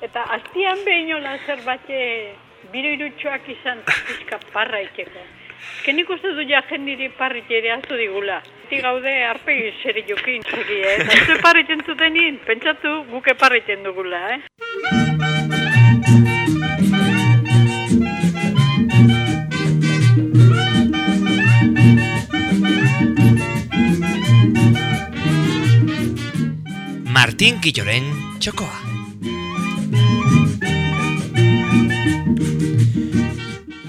Eta aztian behinola zerbait biro irutxoak izan pizka parra ikeko. Ezken nik uste du ja jendiri parrit ere azu digula. Ti gaude arpegi zeri jokin zegi, eh? Ez du parriten zutenin, pentsatu guke parriten dugula, eh? Martín Quilloren txokoa.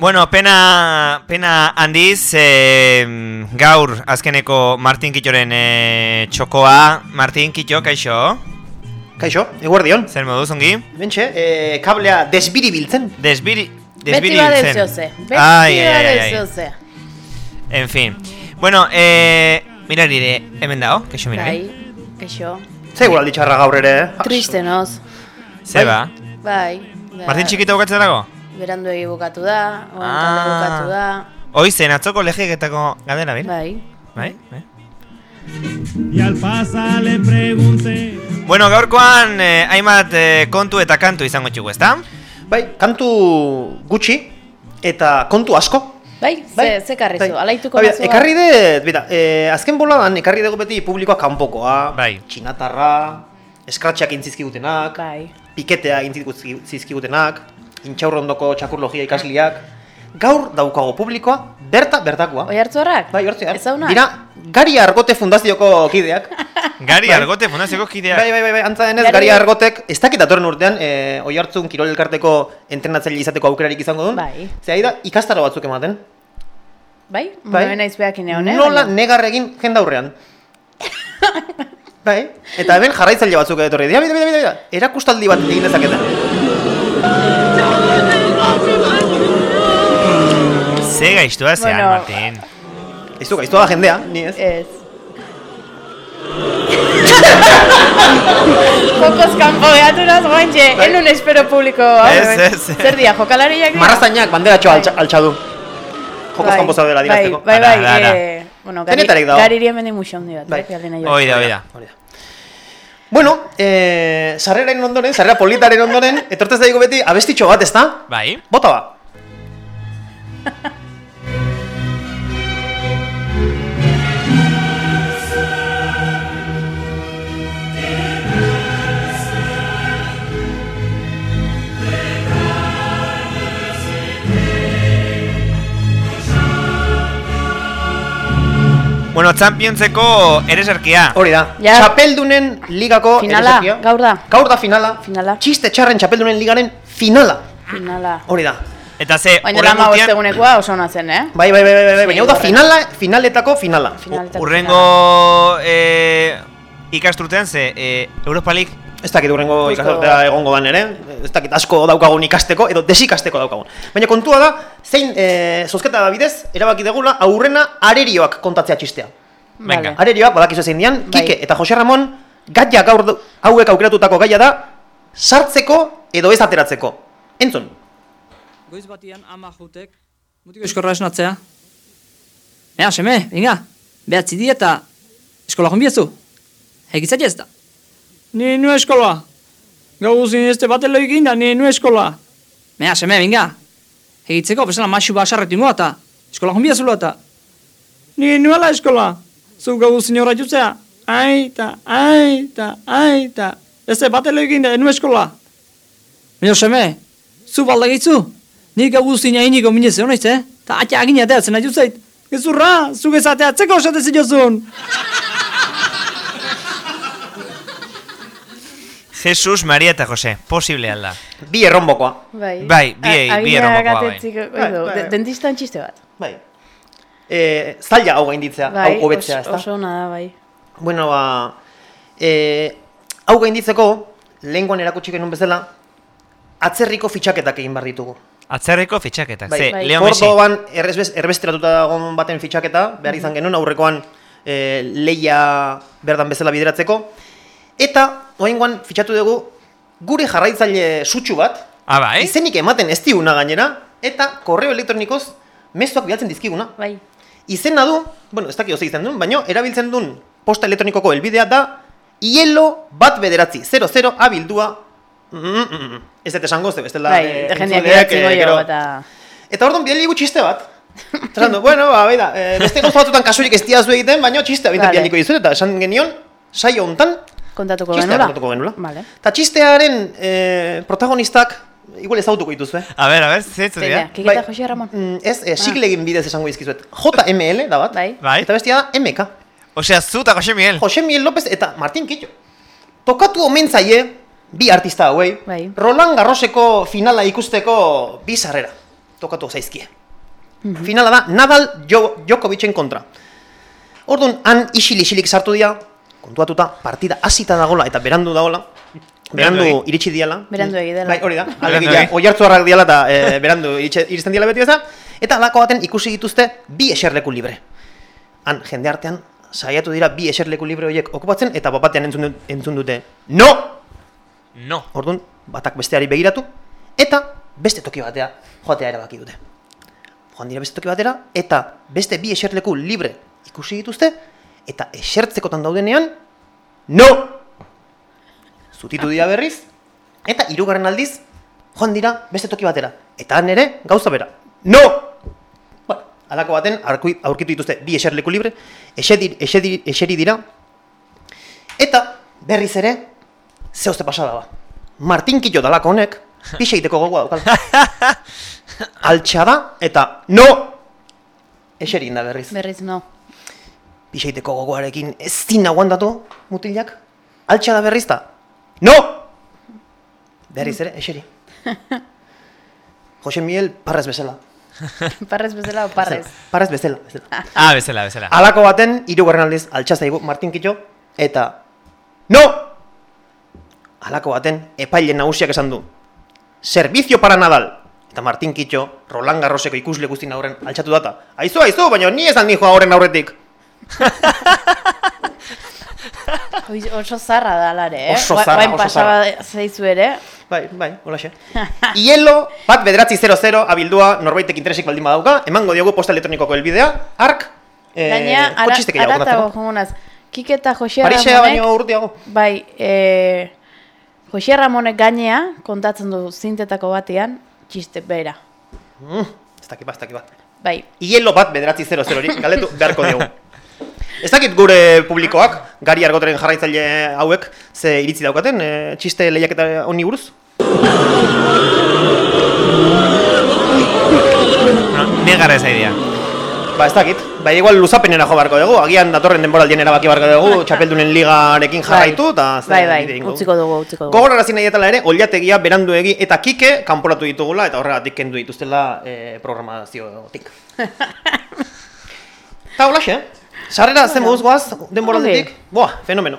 Bueno, pena, pena handiz, e, gaur azkeneko Martin Kitxoren e, txokoa. Martin Kitxo, kaixo? Kaixo, eguerdion. Zer moduz ongi? Bentxe, e, kablea desbiri biltzen. Desbiri, Beti desbiri bade zen. zeoze. Beti Ai, ai, ai, bade ai. zeoze. En fin. Bueno, eh, mirari de hemen dago, kaixo mirari. Bai, kaixo. Ze guraldi txarra gaur ere, eh? Triste noz. Zeba. Bai. bai. Martin txikito bukatzen dago? Berandu egi bukatu da, oan Ah. bukatu da. Oizen, atzoko lehiaketako galdera, bin? Bai. Bai? bai? Y al pasa le pregunté. Bueno, gaurkoan eh, hainbat eh, kontu eta kantu izango txugu, ezta? Bai, kantu gutxi eta kontu asko. Bai, Bai, ze, ze karrizu, bai. alaituko Bai, nazu. Ekarri dut, bera, eh, azken boladan ekarri dugu beti publikoa kanpokoa, Bai. txinatarra, eskratxak intzizkigutenak, Bai. piketea intzizkigutenak, intxaurrondoko txakurlogia ikasliak. Gaur daukago publikoa, berta, bertakoa. Oi hartzuarrak? Bai, hortziar. Ez zauna? Dira, Gari Argote Fundazioko kideak. Gari Bai. Argote fundazioko kideak. Bai, bai, bai, bai, antza denez, Gari- Gari Argotek, ez dakit datorren urtean, e, oi hartzun kirol elkarteko entrenatzaile izateko aukerarik izango duen. Bai. Zea da, ikastaro batzuk ematen. Bai? Bai. Bai. Naiz behakin egon, eh? Nola baina- negar egin jendaurrean. bai, eta hemen jarraitzaile batzuk etorri. Dira, bida, bida, bida, bida, erakustaldi bat egin dezakete. Ze gaiztua zean, Bueno. Martin. Ez du, gaiztua da jendea, ni ez. Ez. Jokoz kanpo behatu naz guantxe, Bai. enun espero publiko. Ez, eh? ez, ez. Zer dia, jokalariak dira? Marrazainak banderatxo Bai. altxa, altxa du. Jokos kanpo zaudela dirazteko. Bai, bai, bai, eh, bueno, gari, Denetarik dago. gariri hemen dimuxa handi bat, Bai. bai. jo. Oida, oida. Bueno, eh, sarreraren ondoren, sarrera politaren ondoren, etortez daigo beti abestitxo bat, ezta? Bai. Bota ba. Bueno, Championseko ereserkia. Hori da. Ja. Txapeldunen ligako Finala, ereserkia. gaur da. Gaur da finala. Finala. Txiste txarren txapeldunen ligaren finala. Finala. Hori da. Eta ze, Baina lama bostegunekoa oso ona zen, eh? Bai, bai, bai, bai, bai, baina hau da horrela. finala, finaletako finala. Finaletako urrengo eh, ikasturtean ze, eh, Europa League Ez dakit urrengo ikastortea egongo dan ere, ez dakit asko daukagun ikasteko, edo desikasteko daukagun. Baina kontua da, zein e, zozketa da bidez, erabaki degula aurrena arerioak kontatzea txistea. Venga. Arerioak, badakizu zein dian, Bai. Kike eta Jose Ramon, gaia gaur hauek aukeratutako gaia da, sartzeko edo ez ateratzeko. Entzun. Goiz batian ama jutek, mutiko eskorra esnatzea. Ea, seme, venga, behatzi di eta eskola jonbiezu. Egitzat ez da. Ni nu eskola. Gau guzin ez batelo egin da, ni nu eskola. Ea, seme, venga. Egitzeko, bezala masu basarretu ingoa eta eskola jonbiezula eta. Ni nuela eskola. Zu gau guzin horra jutzea. Aita, aita, aita. Ez batelo egin da, nu eskola. Baina seme, zu balda gehitzu? Nik agustin hainiko minez egon naiz, eh? Ta atia agin ateatzen nahi zait. Gezurra, zu gezateatzeko esate ziozun. Jesus, Maria eta Jose, posible alda. Bi erronbokoa. Bai, Bai, bi- A- bi agina erromokoa, bai. Bai, bai, de- dentistan txiste bat. Bai. E, zaila hau gainditzea, Bai, hau hobetzea, ezta? oso ona da, bai. Bueno, ba, e, hau gainditzeko, lehengoan erakutsi genuen bezala, atzerriko fitxaketak egin behar ditugu. Atzerriko fitxaketak. Bai, Ze, bai. Leo Messi. Kordoban errezbez- erbesteratuta dagoen baten fitxaketa, behar izan genuen aurrekoan e, leia berdan bezala bideratzeko. Eta, oaingoan fitxatu dugu, gure jarraitzaile sutsu bat, Ah, bai? izenik ematen ez diguna gainera, eta korreo elektronikoz mezuak bidaltzen dizkiguna. Bai. Izena du, bueno, ez dakit oso izen duen, baina erabiltzen duen posta elektronikoko helbidea da hielo bat bederatzi, 00 abildua mm, mm, mm, ez dut esango, ze bestela... Bai, eh, jendeak goio gero- eta... Eta orduan bidali digu txiste bat. Du, bueno, ba, beida, e, beste gauza batzutan kasurik ez diazu egiten, baina txiste bintzen Vale. bidaliko dizuet, eta esan genion, saio hontan, Kontatuko txistea genula? kontatuko genula. Vale. Eta txistearen e, protagonistak, igual ezagutuko dituzue. A ber, a ber, zeitzu Zein dira? da, Kiketa Jose Ramon? Mm, ez, e, siglegin bidez esango izkizuet. JML da bat, Bai. Bai. eta bestia da MK. Osea, zu eta Jose Miguel. Jose Miguel López eta Martin Kitxo. Tokatu omen zaie, bi artista hauei, Bai. Roland Garroseko finala ikusteko bi sarrera. Tokatu zaizkie. Finala da Nadal jo, Djokovicen kontra. Orduan, han isil-isilik sartu dira, kontuatuta partida hasita dagola eta berandu dagola, berandu iritsi diala. Berandu egi dela. Bai, hori da. Alegia, oi hartzuarrak diala eta e, berandu iritsi, iristen diala beti beza. Eta alako baten ikusi dituzte bi eserleku libre. Han, jende artean, saiatu dira bi eserleku libre horiek okupatzen eta bapatean entzun, dut- entzun dute No! No. Orduan, batak besteari begiratu, eta beste toki batera joatea erabaki dute. Joan dira beste toki batera, eta beste bi eserleku libre ikusi dituzte, eta esertzekotan daudenean, no! Zutitu dira berriz, eta hirugarren aldiz, joan dira beste toki batera. Eta han ere, gauza bera, no! Bueno, alako baten aurkitu dituzte bi eserleku libre, esedi, esedi, eseri dira, eta berriz ere, zehozte pasada ba. Martin Kito dalako honek, pixe egiteko gogoa daukala. Altxa da, eta no! Eseri da berriz. Berriz no. Pixe egiteko gogoarekin ez zin aguantatu, mutilak. Altxa da berriz da. No! Berriz ere, eseri. Jose Miguel, parrez bezala. Parrez bezala o parrez? Parrez bezala. bezala. Ah, bezala, bezala. Alako baten, hirugarren aldiz, altxa zaigu Martin Kitxo, eta no! Alako baten, epaile nagusiak esan du. Servizio para Nadal. Eta Martin Kitxo, Roland Garroseko ikusle guztin aurren altxatu data. Aizu, aizu, baina ni esan dijo horren aurretik. Oso zarra da alare, eh? Oso Gua- zarra, guain oso pasaba zaizu ere. Bai, bai, holaxe. Ielo, bat bederatzi 00 abildua norbaitek interesik baldin badauka, emango diogu posta elektronikoko helbidea, ark, eh, Gaina, ara, aratago kontatzeko. jongunaz. Kiketa Jose Parisea Ramonek... baino urtiago. Bai, e, Jose Ramonek gainea, kontatzen du zintetako batean, txiste bera. Mm, ez dakit bat, ez dakit bat. Bai, Ielo bat bederatzi 00 hori, galetu beharko dugu. Ez dakit gure publikoak, gari argoteren jarraitzaile hauek, ze iritzi daukaten, e, txiste lehiaketa honi buruz? Bueno, negara ez idea. Ba, ez dakit. Ba, igual luzapenera jo beharko dugu, agian datorren denboraldien erabaki beharko dugu, txapeldunen ligarekin jarraitu, eta zer bai, bai, utziko dugu, utziko dugu. Gogorarazi nahi etala ere, oliategia, beranduegi eta kike kanporatu ditugula eta horregatik kendu dituztela e, programaziotik. Eta holaxe, sarrera zen moduz goaz, denboraldetik, boa, fenomeno.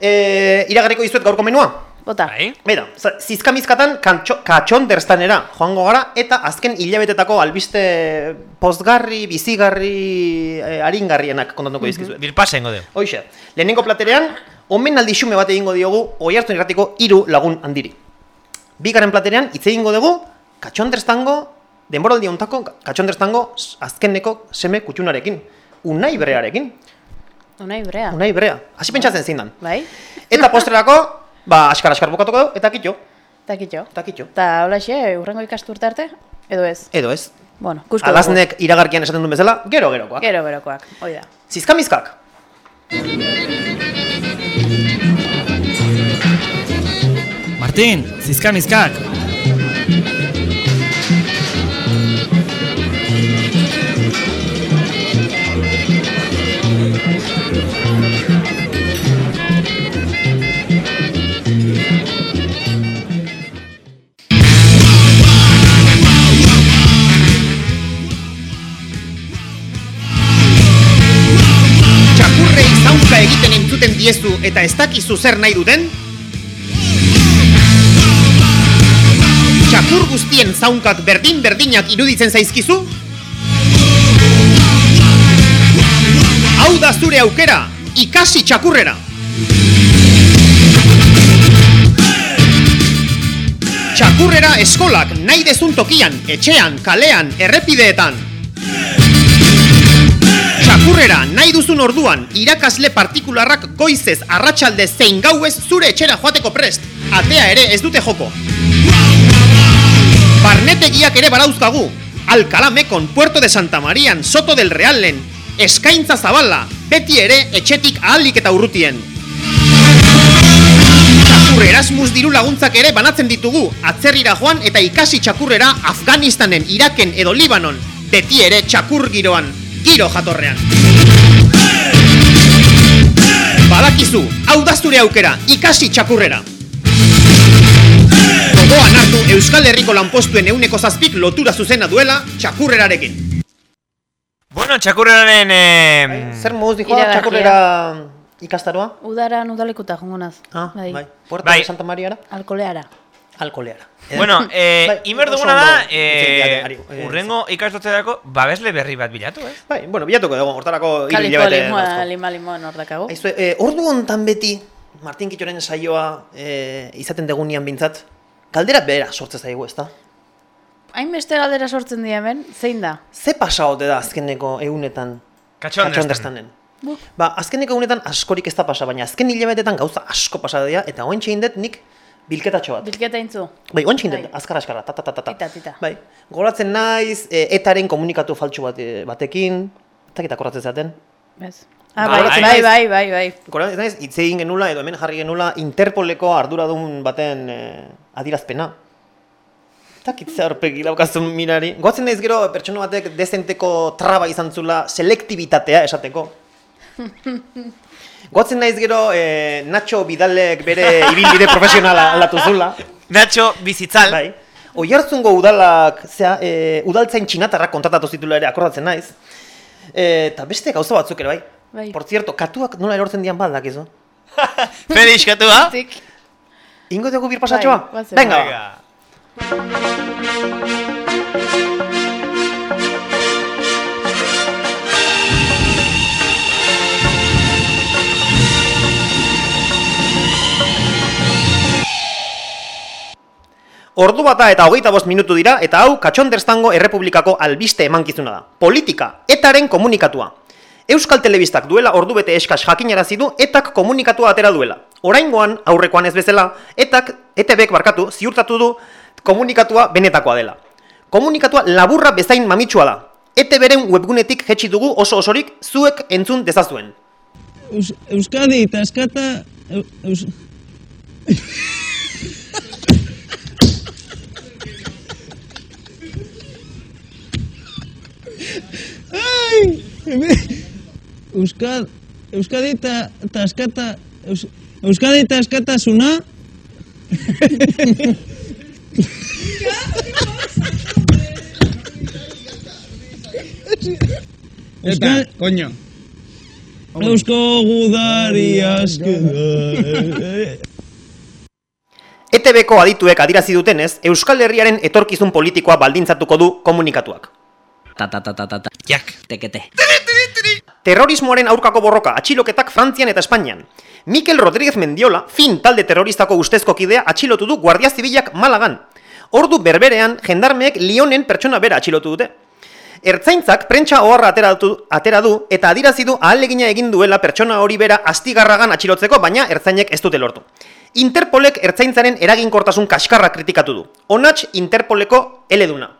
E, iragarriko dizuet gaurko menua? Bota, Bai? Bera, za- zizkamizkatan katxonderstanera joango gara eta azken hilabetetako albiste pozgarri, bizigarri, e, aringarrienak kontatuko dizkizuet. Bilpasa ingo dugu. Hoxe, lehenengo platerean, omenaldi xume bat egingo diogu oihartzun irratiko hiru lagun handiri. Bigarren platerean, hitz egingo dugu, katxonderstango, denboraldi hontako katxonderstango azkeneko seme kutxunarekin. Unai brearekin. unai brea. Unai brea. Hasi pentsatzen zindan. Bai, Eta postrerako, ba, askar-askar bukatuko dugu, eta kitxo. eta kitxo. Eta kitxo. Eta holaxe, urrengo ikasturte arte? Edo ez? Edo ez. Bueno, kusko dugu. Alaznek iragarkian esaten duen bezala, gero-gerokoak. Gero berokoak, hoi da. Zizkamizkak. Martin, zizkamizkak. Diezu eta ez dakizu zer nahi duten? Txakur guztien zaunkak berdin-berdinak iruditzen zaizkizu? Hau da zure aukera, ikasi txakurrera! Txakurrera eskolak nahi dezun tokian, etxean, kalean, errepideetan. Txakurrera, nahi duzun orduan, irakasle partikularrak goizez, arratsalde zein gauez zure etxera joateko prest. Atea ere ez dute joko. Barnetegiak ere barauzkagu. Alcalamekon, Puerto de Santa Marian, Soto del Realen, eskaintza zabala, beti ere etxetik ahalik eta urrutien. Txakur Erasmus diru laguntzak ere banatzen ditugu, atzerrira joan eta ikasi txakurrera Afganistanen, Iraken edo Libanon, beti ere txakur giroan, giro jatorrean. Badakizu, hau da zure aukera, ikasi txakurrera. Gogoan hartu Euskal Herriko lanpostuen euneko zazpik lotura zuzena duela txakurrerarekin. Bueno, txakurreraren... Eh, Zer moduz dijoa Iragarkia. txakurrera ikastaroa? Udaran udalekuta jongo naz. Ah, bai. Puerto Bai. de Santa Mariara? Alkoleara. Alkoleara. Bueno, eh, Bai, oso duguna da, eh, Ari, eh, urrengo ikastetxerako babesle berri bat bilatu, ez? Bai, bueno, bilatuko dugu, hortarako hiru Kalipo hilabete limoa, dauzko. lima limoan hor dakago. Aizue, eh, ordu hontan beti, Martin Kitxoren saioa eh, izaten degunean bintzat, kaldera bera sortze zaigu, ezta? Hainbeste galdera sortzen dira hemen, zein da? Ze pasaote da azkeneko egunetan Katxonderztan. Bu. Ba, azkeneko egunetan askorik ez da pasa, baina azken hilabetetan gauza asko pasa dira, eta oen dut nik bilketatxo bat. Bilketa intzu. Bai, oen dut, Bai. azkar askara, ta, ta, ta, ta, ta. Tita, tita. Bai, goratzen naiz, e, etaren komunikatu faltsu bat, e, batekin, ez dakit akordatzen zaten. Ez. Ah, Bai, bai, bai. bai, bai, bai. Goratzen naiz, hitz egin genula, edo hemen jarri genula, Interpoleko arduradun baten e, adirazpena. Ez dakit ze aurpegi daukazun mirari. Goatzen naiz gero pertsona batek dezenteko traba izan zula selektibitatea esateko. Goatzen naiz gero e, Nacho Bidalek bere ibilbide profesionala aldatu zula. Nacho Bizitzal. Bai. Oihartzungo udalak, zera, e, udaltzain txinatarrak kontratatu zitula ere akordatzen naiz. E, eta beste gauza batzuk ere bai. Bai. Por cierto, katuak nola erortzen dian bat dakizu. Felix katua. Zik. Ingo dugu bir pasatxoa? Bai. Venga. Venga. Ordu bata eta hogeita bost minutu dira, eta hau Katxonderztango Errepublikako albiste emankizuna da. Politika, etaren komunikatua. Euskal Telebistak duela ordu bete eskas jakinarazi du etak komunikatua atera duela. Oraingoan, aurrekoan ez bezala, etak, ETBek barkatu, ziurtatu du komunikatua benetakoa dela. Komunikatua laburra bezain mamitsua da. ETBren webgunetik jetxi dugu oso osorik zuek entzun dezazuen. Eus, Euskadi eta eskata... Eu, eus... Euskadi eta eta eskata... Eus, Euskadi eta eskatasuna... Euskal... coño. Eusko gudari askeda... ETBko adituek adirazi dutenez, Euskal Herriaren etorkizun politikoa baldintzatuko du komunikatuak. Ta ta ta ta ta ta. Jak. Tekete. Terrorismoaren aurkako borroka atxiloketak Frantzian eta Espainian. Mikel Rodríguez Mendiola, fin talde terroristako ustezko kidea atxilotu du Guardia Zibilak Malagan. Ordu berberean, jendarmeek Lionen pertsona bera atxilotu dute. Ertzaintzak prentsa oharra atera du, atera du eta adirazi du ahalegina egin duela pertsona hori bera astigarragan atxilotzeko, baina ertzainek ez dute lortu. Interpolek ertzaintzaren eraginkortasun kaskarra kritikatu du. Onats Interpoleko eleduna.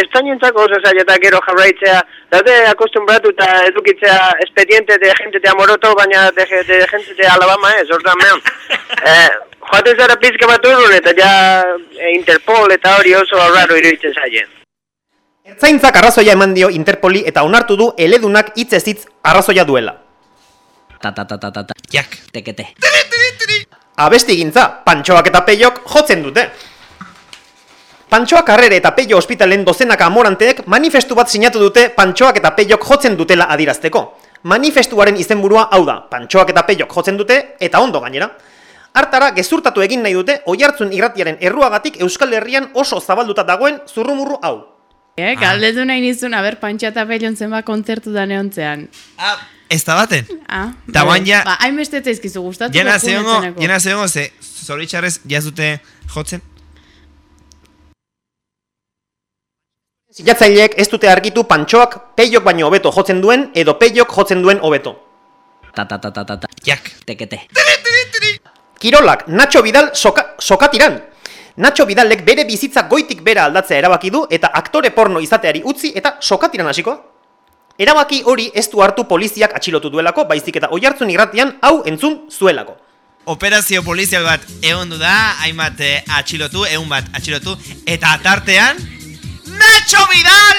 Espainientzako oso zaila gero jarraitzea, daude akostumbratu eta edukitzea expediente de gente de Amoroto, baina de, de gente de Alabama ez, orduan mehan. eh, joaten zara pizka bat urrun eta ja eh, Interpol eta hori oso raro iruditzen zaien. Ertzaintzak arrazoia eman dio Interpoli eta onartu du eledunak hitz ez hitz arrazoia duela. Ta ta ta ta ta ta. Jak. Tekete. Abesti gintza, Pantxoak eta Peiok jotzen dute. Pantxoak Arrere eta Peio ospitalen dozenaka amoranteek manifestu bat sinatu dute Pantxoak eta Peiok jotzen dutela adirazteko. Manifestuaren izenburua hau da, Pantxoak eta Peiok jotzen dute eta ondo gainera. Hartara, gezurtatu egin nahi dute oihartzun irratiaren erruagatik Euskal Herrian oso zabalduta dagoen zurrumurru hau. Eh, galdetu nahi nizun, aber, pantxa eta pelion zenba kontzertu da neontzean. Ah, ez da baten. Ah, bai. guain ja- Ba, hainbeste zaizkizu gustatu. Jena zehongo, jena zehongo, ze zoritxarrez jazute jotzen. Zilatzaileek ez dute argitu pantxoak peiok baino hobeto jotzen duen edo peiok jotzen duen hobeto. Ta ta ta ta ta ta. Jak. Tekete. Kirolak, Nacho Vidal soka, sokatiran. Nacho Vidalek bere bizitza goitik bera aldatzea erabaki du eta aktore porno izateari utzi eta sokatiran hasiko. Erabaki hori ez du hartu poliziak atxilotu duelako, baizik eta oihartzun irratian hau entzun zuelako. Operazio polizial bat egon du da, hainbat eh, atxilotu, egun bat atxilotu, eta tartean... Nacho Vidal!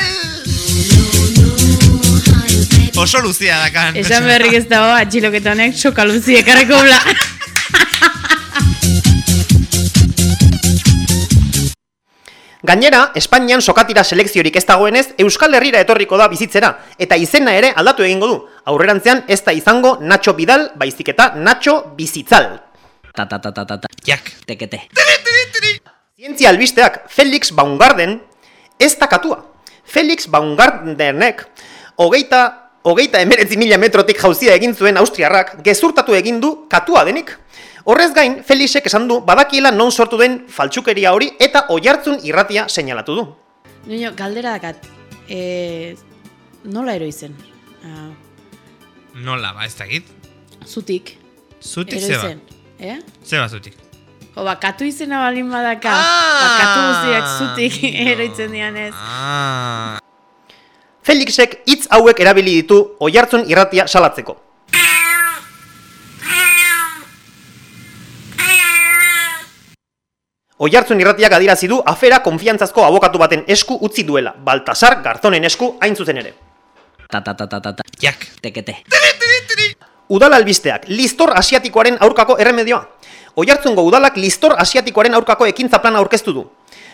Oso luzia dakan. Esan berrik ez dago atxiloketa honek sokaluzi ekarreko bla. Gainera, Espainian sokatira selekziorik ez dagoenez, Euskal Herrira etorriko da bizitzera, eta izena ere aldatu egingo du. Aurrerantzean ez da izango Nacho Vidal, baizik eta Nacho Bizitzal. Ta ta ta ta ta ta. Jak. Tekete. Zientzia albisteak Felix Baumgarten ez da katua. Felix Baumgartenek hogeita, hogeita emeretzi mila metrotik jauzia egin zuen Austriarrak gezurtatu egin du katua denik. Horrez gain, Felixek esan du badakiela non sortu den faltsukeria hori eta oihartzun irratia seinalatu du. Nino, galdera dakat. E, nola ero izen? Ah, Nola, ba, ez dakit. zutik. Zutik zeba. izen. Eh? Zeba zutik. Jo, ba, katu izena balin badaka. Ah! ba, katu guztiak zutik amigo. eroitzen dianez. Ah. Felixek hitz hauek erabili ditu oihartzun irratia salatzeko. Oihartzun irratiak adierazi du afera konfiantzazko abokatu baten esku utzi duela, Baltasar Garzonen esku hain zuzen ere. Ta ta ta ta ta ta. Jak. Tekete. Udal albisteak, listor asiatikoaren aurkako erremedioa. Oihartzungo udalak listor asiatikoaren aurkako ekintza plana aurkeztu du.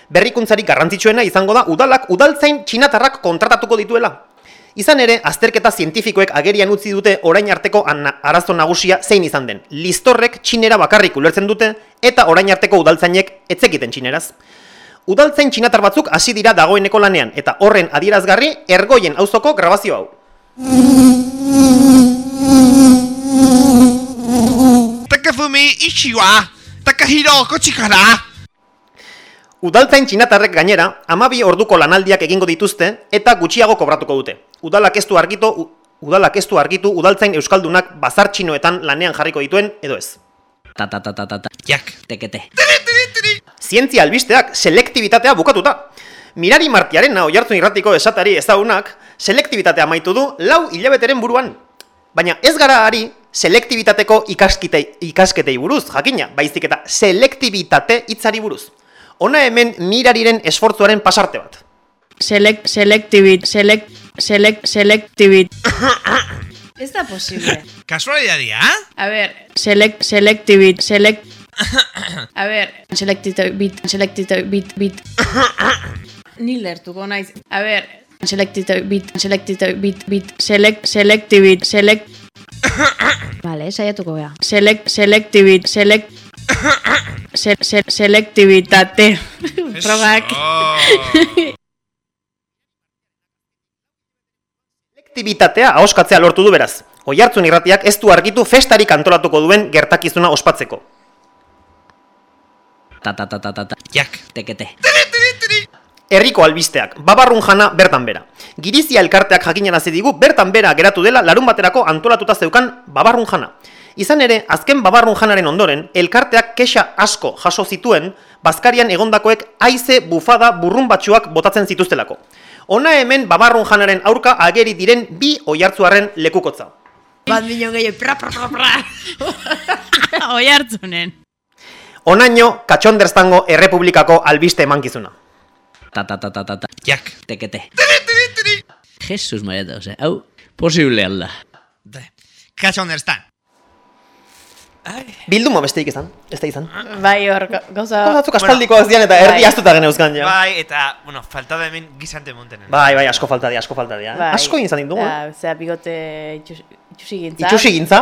Berrikuntzarik garrantzitsuena izango da udalak udaltzain txinatarrak kontratatuko dituela. Izan ere, azterketa zientifikoek agerian utzi dute orain arteko arazo nagusia zein izan den. Listorrek txinera bakarrik ulertzen dute eta orain arteko udaltzainek etzekiten txineraz. Udaltzain txinatar batzuk hasi dira dagoeneko lanean eta horren adierazgarri ergoien auzoko grabazio hau. Takafumi Ichiwa! Takahiro Kochikara! Udaltzain txinatarrek gainera, amabi orduko lanaldiak egingo dituzte eta gutxiago kobratuko dute. Udalak ez du argitu, udalak ez du argitu udaltzain euskaldunak bazar txinoetan lanean jarriko dituen edo ez. Ta ta ta ta ta ta. Jak. Tekete. Zientzia albisteak selektibitatea bukatuta. Mirari martiaren oihartzun irratiko esatari ezagunak, selektibitatea amaitu du lau hilabeteren buruan. Baina ez gara ari selektibitateko ikaskitei, ikasketei buruz, jakina, baizik eta selektibitate hitzari buruz. Hona hemen mirariren esfortzuaren pasarte bat. Select, selectibit, select, select, selectibit. Ez da posible. Kasualidadia, A ver, select, selectibit, select... A ver, selectibit, selectibit, bit. Ni lertuko naiz. A ver, selectibit, selectibit, bit, select, selectibit, select... Vale, saiatuko gea. Select, selectibit, select... Se, se, selektibitate. Frogak. Selektibitatea ahoskatzea lortu du beraz. Oihartzun irratiak ez du argitu festarik antolatuko duen gertakizuna ospatzeko. Ta ta ta ta ta ta. Jak. Tekete. Herriko albisteak, babarrun jana bertan bera. Girizia elkarteak jakinarazi digu bertan bera geratu dela larun baterako antolatuta zeukan babarrun jana. Izan ere, azken babarrun janaren ondoren, elkarteak kexa asko jaso zituen, Bazkarian egondakoek haize bufada burrun batxuak botatzen zituztelako. Ona hemen babarrun janaren aurka ageri diren bi oihartzuaren lekukotza. Bat milion gehiago, pra, pra, pra, pra. Oi hartzunen. Onaino, katxonderztango errepublikako albiste emankizuna. Ta ta ta ta ta ta. Jak. Tekete. Jesus María, o sea, hau, posible alda. Catch understand. Bilduma besteik izan, ez da izan. Bai hor, ga- gauza... Gauza batzuk aspaldikoak zian eta erdi Bai. astuta geneuzkan ja. Bai, eta, bueno, falta da hemen gizante montenen. Bai, bai, asko falta dia, asko falta dia. Bai. Asko egin zan ditugu. eh? Eta, Zera, bigote itxus, itxusigintza. Itxusigintza,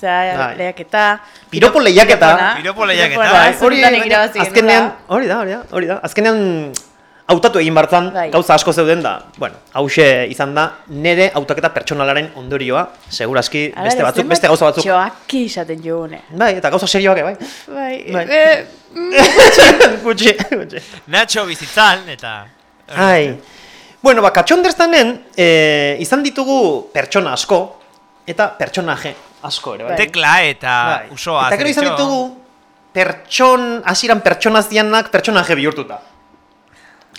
zera, Bai. lehiaketa. Piropo lehiaketa. Piropo lehiaketa. Bai, hori azkenean, da. hori da, hori da, hori da. Azkenean hautatu egin bartzan, Bai. gauza asko zeuden da, bueno, hause izan da, nere hautaketa pertsonalaren ondorioa, seguraski beste batzuk, zenbat beste gauza batzuk. Txoaki izaten jogune. Bai, eta gauza serioak, bai. Bai, Bai. eh, gutxi, gutxi. Nacho bizitzan, eta... Ai. Bueno, ba, katxonderztanen, e, izan ditugu pertsona asko, eta pertsonaje asko ere, bai. Tekla eta Bai. usoa. Eta gero izan ditugu pertson, hasieran pertsona zianak pertsonaje bihurtuta.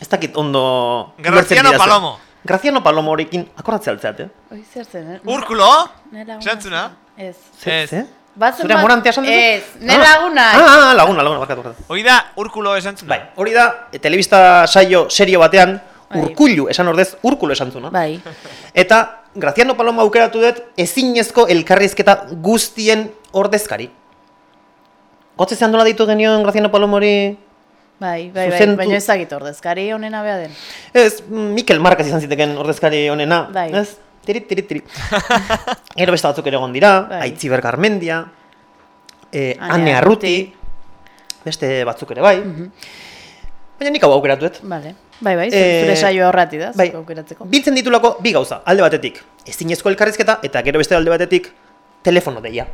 Ez dakit ondo... Graziano. Palomo. Graziano Palomo horrekin akordatzea altzeat, eh? Oi, zer zen, eh? Urkulo? Ne laguna Erantzuna? zen. Ez. Ez. ze? Batzen Zure amorantea esan duzu? Ez, ne Ah. laguna. Ah, ah, laguna, laguna, barkatu. Hoi da, urkulo esan zuna. Bai, hori da, e, telebista saio serio batean, Bai. urkullu, esan ordez, urkulo esan zuna. Bai. Eta Graziano Paloma aukeratu dut ezinezko elkarrizketa guztien ordezkari. Gotze zehan dola ditu genioen Graziano Palomori... Bai, bai, bai, baina ezagit ordezkari honena bea den. Ez, mm, Mikel Marquez izan ziteken ordezkari honena. Bai. Ez, tiri, tiri, tiri. Gero beste batzuk ere egon dira, Bai. Aitziber Garmendia, eh, Ane Arruti. Beste batzuk ere bai. Baina nik hau aukeratu dut. Vale. Bai, bai, Eh, zure saioa horrati da, bai. aukeratzeko. Biltzen ditulako bi gauza, alde batetik, ezinezko elkarrizketa, eta gero beste alde batetik, telefono deia.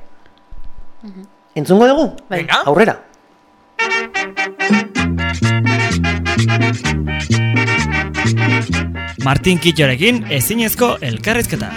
Entzungo dugu? Bai. Venga. Aurrera. Martin Kitxorekin ezinezko elkarrizketa.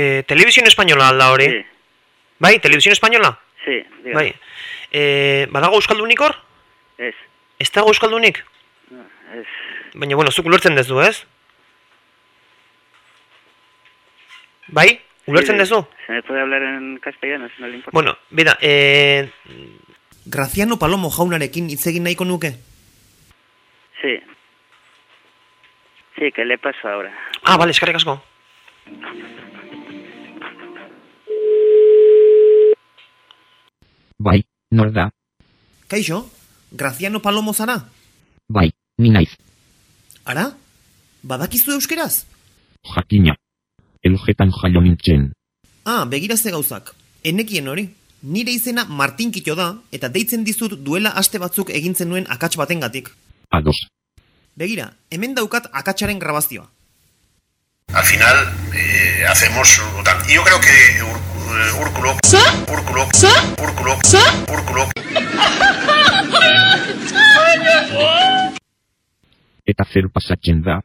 Eh, televisión española alda hori? Sí, Bai, televisión española? sí, diga. Bai. Eh, badago euskaldunik hor? Ez, Ez dago euskaldunik? ez. Baina, bueno, zuk ulertzen dezu, ez? Bai? Ulertzen Sí, dezu? ¿Se me puede hablar en castellano, si no le importa? Bueno, bera, eh... Graziano Palomo jaunarekin hitz egin nahiko nuke? Sí. Sí, ¿qué le paso ahora? Ah, bale, eskarrik asko. Bai, nor da? Kaixo, Graziano Palomo zara? Bai, ni naiz, Ara? Badakizu euskeraz? jakina. Elgetan jaio nintzen. Ah, begira ze gauzak. Enekien hori. Nire izena Martin Kito da, eta deitzen dizut duela aste batzuk egintzen nuen akats batengatik. Ados. Begira, hemen daukat akatsaren grabazioa. Al final eh, hacemos yo creo que Ur- eh, Úrculo, Úrculo, Úrculo, Úrculo, Eta zer pasatzen da,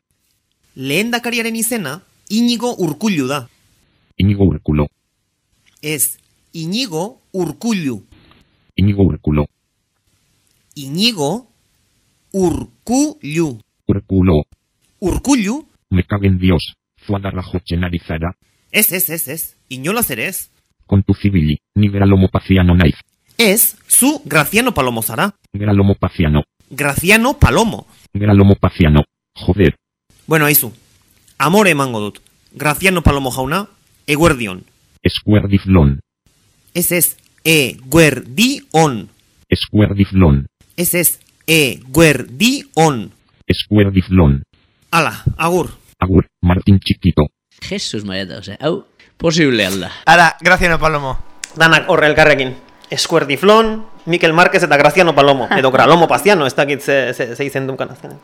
Lehendakariaren izena, Inigo Urkullu da. inigo urkulo, Ez, Inigo Urkullu. inigo urkulo, Inigo Urkullu. urkulo, Urkullu? me cagen Dios, zuadarra jotzen ari zara, Ez, ez, ez, ez. Inolaz ere ez. Kontu zibili, ni gralomopaziano naiz, Ez, zu Graziano Palomo zara. gralomopaziano, Graziano Palomo. gralomopaziano, joder, Bueno, aizu. Amore emango dut. Graziano Palomo jauna, eguerdion. eskuerdiflon, Ez ez, eguerdion. eskuerdiflon, Ez ez, eguerdion. eskuerdiflon, Ala, agur. agur, Martin txikito. Jesus María, ose, hau, posible alda. Ara, Graziano Palomo. Danak horre elkarrekin. Eskuerdiflon, Mikel Marquez eta Graziano Palomo. Edo Gralomo Paziano, ez dakit ze, ze, ze izen dukan azkenean.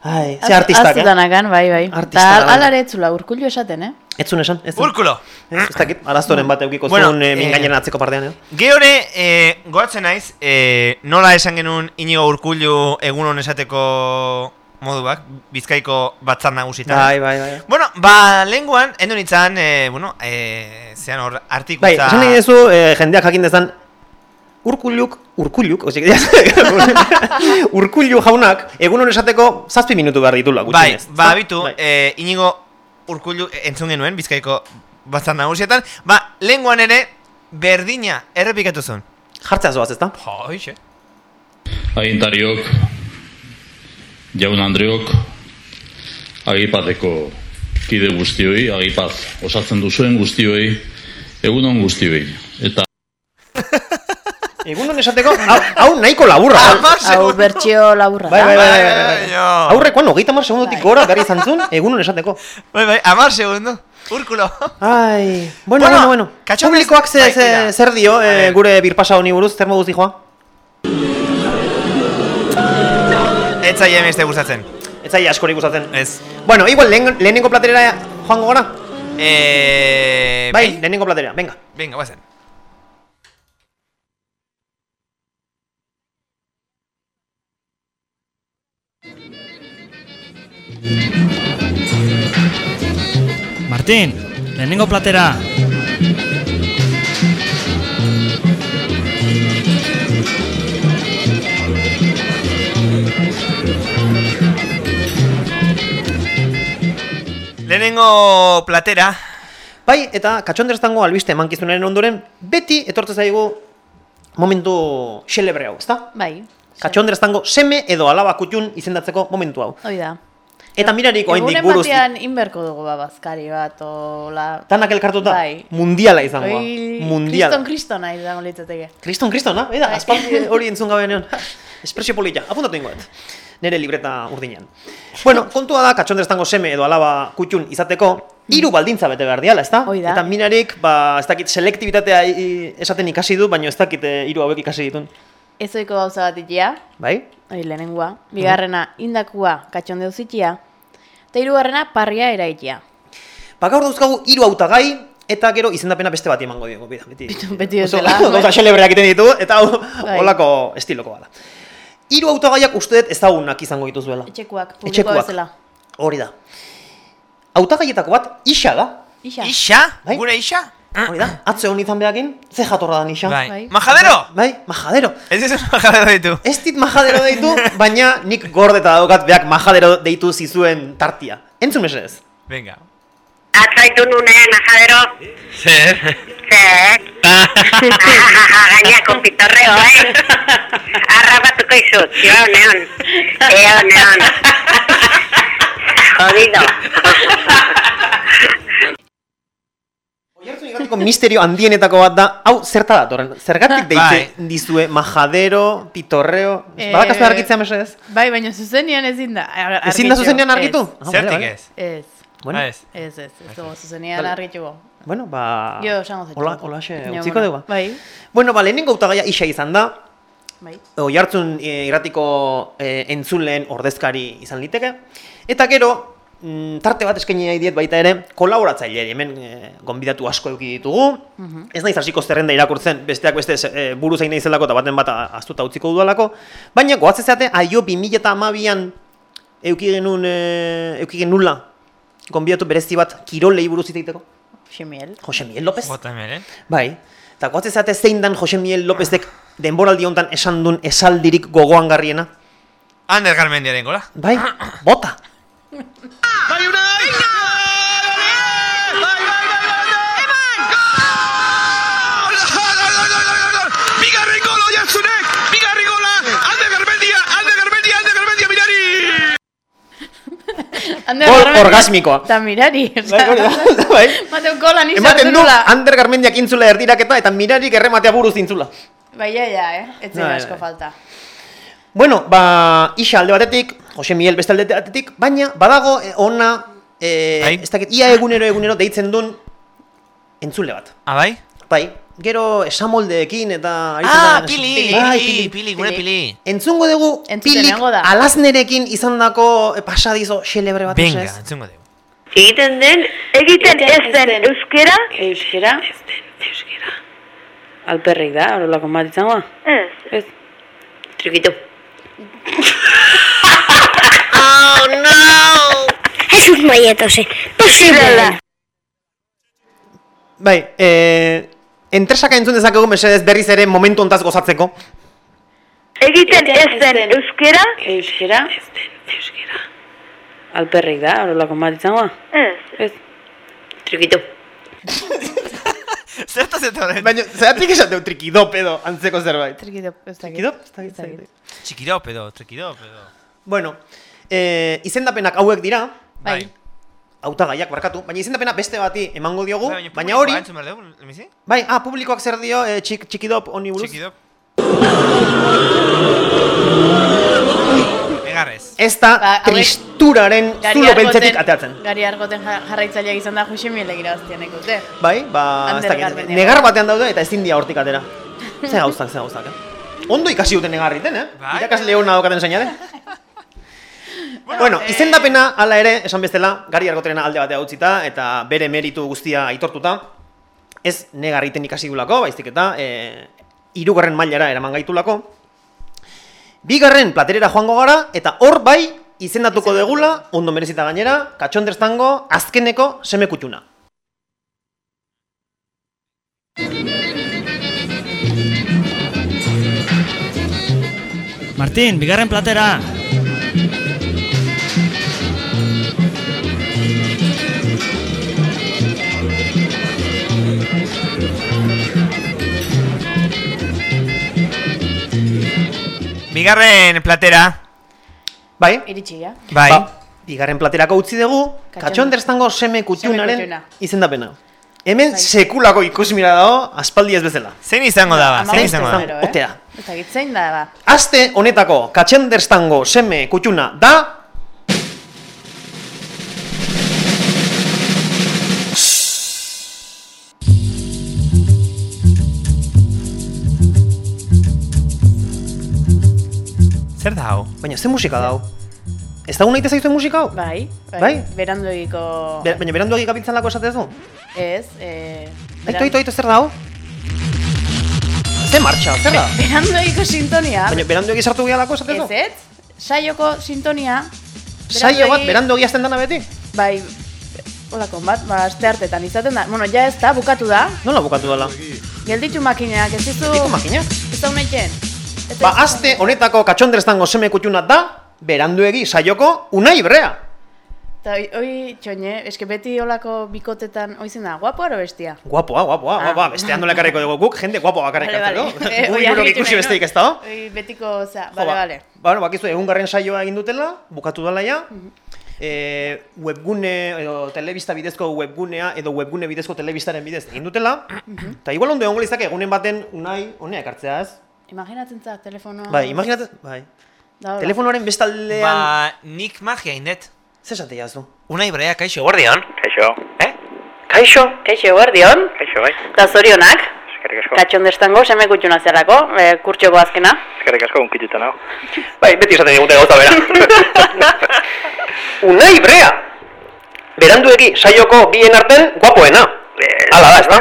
Ai, ze artistak, eh? Azutanakan, bai, bai. Artista, Eta bai. alare etzula urkullu esaten, eh? Etzun esan, ez. Urkulo. Ez, ez dakit, araztoren bat eukiko Bueno, zuen eh, eh, mingainen atzeko partean, eh? Geore, eh, goatzen naiz, eh, nola esan genuen inigo urkullu egunon esateko moduak, bizkaiko batzar nagusitan. Bai, bai, bai. Bueno, ba, lenguan, endo nintzen, eh, bueno, eh, zean hor, artikutza... Bai, esan nahi dezu, eh, jendeak jakin dezan, urkulluk, urkulluk, osik, urkullu jaunak, egun hon esateko zazpi minutu behar ditula, Bai, gutxienez. ba, bitu, eh, inigo urkullu entzun genuen, bizkaiko batzar nagusietan, ba, lenguan ere, berdina errepikatu zuen. Jartzea zoaz, ezta? Hoixe. agintariok, jaun Andreok, agipateko kide guztioi, agipaz osatzen duzuen guztioi, egunon guztioi. Eta Egun hon esateko, hau, hau nahiko laburra. Hau bertxio laburra Bai, da. bai, bai, bai, bai. Aurrekoan hogeita mar segundotik gora behar izan zuen, egun hon esateko. Bai, bai, amar segundo. Urkulo. Ai, bueno, Bueno, bueno, bueno. Publikoak ze, bai, zer dio eh, gure birpasa honi buruz, zer moduz dijoa? Ez zaien beste gustatzen. Ez zaila askorik gustatzen. Ez. Bueno, igual, lehen, lehenengo platerera joango gara? Eh, Bai, lehenengo platera, venga. Venga, guazen. Martín, lehenengo platera. Lehenengo platera. Bai, eta katxonderztango albiste emankizunaren ondoren, beti etortze zaigu momentu xelebre hau, ezta? Bai, Katxonderztango seme edo alaba kutxun izendatzeko momentu hau. hoi da. Eta mirarik oraindik Egunen buruz batean inberko dugu babazkari bat, ola... tanak elkartuta Bai. mundiala izango. Oi, Mundiala. Kriston kristona izango litzateke. Kriston, kriston, na? Eda, Bai. aspaldi hori entzun gabe neon. Espresio polita, apuntatu ingoet. Nere libreta urdinean. Bueno, kontua da, katxonderztango seme edo alaba kutxun izateko, hiru baldintza bete behar diala, ezta? Hoi da. Eta minarik, ba, ez dakit, selektibitatea esaten ikasi du, baina ez dakit eh, hiru hauek ikasi ditun. Ezoiko gauza bat itia, Bai? hori lehenengoa. Bigarrena, indakua katxondeu zitia. Eta hirugarrena, parria eraitia. Ba, gaur dauzkagu hiru hautagai, eta gero izendapena beste bati emango diogu, bida, beti. Beti Oso, bezala. Gauza xelebreak egiten ditu, eta Bai. holako estiloko bada. Hiru hautagaiak uste dut ezagunak izango dituzuela. Etxekuak, publikoa Etxekuak. bezala. Hori da. Hautagaietako bat, isa da. Isa. Isa? Bai? Gure isa? Hori da, atze hon izan behakin, ze jatorra da isa. Bai. Majadero? Bai, majadero. Ez ez majadero ditu. Ez dit majadero deitu, baina nik gordeta daukat beak majadero deitu zizuen tartia. Entzun mesedez. Venga. Atzaitu nunen, ajadero. Zer? Zer? Gainako pitorreo, eh? Arrapatuko izut, zio, neon. Eo, neon. Jodido. Oiartzun irratiko misterio handienetako bat da, hau zerta datorren, zergatik deite Bai. dizue majadero, pitorreo, Eh, badakazu argitzea mesedez? Bai, baina zuzenean ezin da. ar- Ezin da argitu. zuzenean argitu? Ez. Ah, Zertik ez? Ez. Bueno, ez. Ez, ez, ez dugu zuzenean Vale. argituko. bueno, ba... Jo, esango zaitu. Hola, hola, xe, utziko bueno, dugu. ba. Bai, Bueno, ba, lehenengo hautagaia isa izan da, bai. Oihartzun e, irratiko e, entzuleen ordezkari izan liteke. Eta gero, mm, tarte bat eskaini nahi diet baita ere, kolaboratzaile hemen e, gonbidatu asko eduki ditugu. Mhm. Ez naiz hasiko zerrenda irakurtzen, besteak beste e, buru zain naizelako eta baten bat a- ahaztuta utziko dudalako. Baina goatzen zeate, aio 2008an euki genuen, e, euki genula, gonbidatu berezi bat kirolei buruz hitz egiteko. Xemiel. Jose Miel López. Bota hemen, eh? Bai. Eta goatzen zeate zein dan Jose Miel Lópezek denboraldi hontan esan duen esaldirik gogoan garriena. Ander Garmendiaren gola. Bai, bota. Bigarren gola oiartzunek! Bigarren gola! Alde Garmendia! Alde Garmendia! Alde Garmendia mirari! Ande Gol orgasmikoa. Eta mirari. Bai, bai. Mateu gola ni Ematen du Ander Garmendiak intzula erdiraketa eta mirarik errematea buruz intzula. Bai, ja, ja, eh? Ez zen Bai, asko bai. falta. Bueno, ba, Isa alde batetik, Jose Miguel beste alde batetik, baina badago eh, ona, eh, ez dakit, ia egunero egunero deitzen duen entzule bat. Ah, bai? Gero esamoldeekin eta... Ah, pili, Bai, pili, pili, gure pili. Entzungo dugu pilik da. alaznerekin izandako pasadizo xelebre bat Venga, mesedez. entzungo dugu. Egiten den, egiten ez den euskera? Euskera? Euskera. Alperrik da, horrelako bat izango? Ez. Ez. Trikito. Oh, no! Jesus maietose, posible da. Bai, eh, entresaka entzun dezakegu mesedez berriz ere momentu ontaz gozatzeko. Egiten ez den euskera? Euskera? Euskera. Alperrik da, horrelako bat izango? Ez. Ez. Trikito. Zertaz eta horren? Baina, zeratik esateu trikidop edo antzeko zerbait. Trikidop, ez dakit. Trikidop? Ez dakit, ez dakit. Txikidop edo, trekidop edo. Bueno, eh, izendapenak hauek dira, Bai. Hautagaiak barkatu, baina izendapena beste bati emango diogu, Bai, baina hori... publikoa entzun behar dugu, lemizi? Bai, ah, publikoak zer dio eh, txik, txikidop honi buruz? Txikidop. Venga, Negarrez. ez da Ba, tristuraren zulo beltzetik ateatzen. Gari argoten ja- jarraitzaileak izan da Jose Miele irabaztian dute. Bai, ba, ez dakit, Garmendia. negar batean daude eta ezin dia hortik atera. Ze gauzak, ze gauzak, eh? Ondo ikasi duten negarriten, eh? Bai, Irakasle hona daukaten seinale. Bueno, izendapena hala ere, esan bezala, gari argoterena alde batea utzita eta bere meritu guztia aitortuta, ez negarriten ikasi gulako, baizik eta e, irugarren mailara eraman gaitulako. Bigarren platerera joango gara, eta hor bai izendatuko degula, ondo merezita gainera, katxonderztango azkeneko semekutxuna. Martin, bigarren platera. Bigarren platera. Bai? Iritsi, ja. Bai. Ba, bigarren platerako utzi dugu, Katxon- katxonderztango seme kutxunaren Semekutxuna. izendapena. Hemen sekulako ikusmira dago, aspaldi ez bezala. Zein izango da ba? Zein izango da? eh? Otea. Eta gitzein da, ba. Aste honetako katxonderztango seme kutxuna da... Zer da hau? Baina ze musika da hau? Ez da nahi zaizu musika hau? Bai, bai. Bai? Berandu egiko... Be- baina berandu gabiltzan lako esatez du? Ez, eh... Aito, aito, aito, zer da hau? Ze martxa, zer da? Berandu egiko sintonia. Baina berandu sartu gehialako esatez du? Ez, ez? Saioko sintonia. Saio bat, Beranduegi- berandu hasten dana beti? Bai, holako bat, ba, aste hartetan izaten da. Bueno, ja ez da, bukatu da. Nola bukatu dela? Gelditu makinak, ez dizu... Gelditu makinak? Ez da unaiken. Ba, aste honetako katxonderztango seme kutxuna da, beranduegi saioko unai brea. Eta oi, txoine, eske beti holako bikotetan, oizen da, guapo aro bestia? Guapoa, guapoa, Ah. guapoa, beste handola ekarriko dugu guk, jende guapoa Vale, ekarriko vale. Eh, argitu ikusi besteik ez da? Oi, betiko, oza, bale, ba. bale. Ba, bueno, bakizu, egungarren saioa egin dutela, bukatu dela ja. E, webgune edo telebista bidezko webgunea edo webgune bidezko telebistaren bidez egin dutela. Eta igual ondo egongo lizake egunen baten unai honea ekartzea ez? Imaginatzen za, telefonoa... Bai, imaginatzen, bai. Telefonoaren bestaldean... Ba, nik magia indet. Zer esate jazu? Unai brea, kaixo, guardian. Kaixo. Eh? Kaixo? Kaixo, guardion. Kaixo, bai. Eta zorionak. Eskerrik asko. Katxondestango, seme kutxuna zerako, e, kurtsoko azkena. Eskerrik asko unkituta nao. Bai, beti esaten digute gauza bera. Unai brea! Beranduegi saioko bien arten guapoena. Hala da, ez da?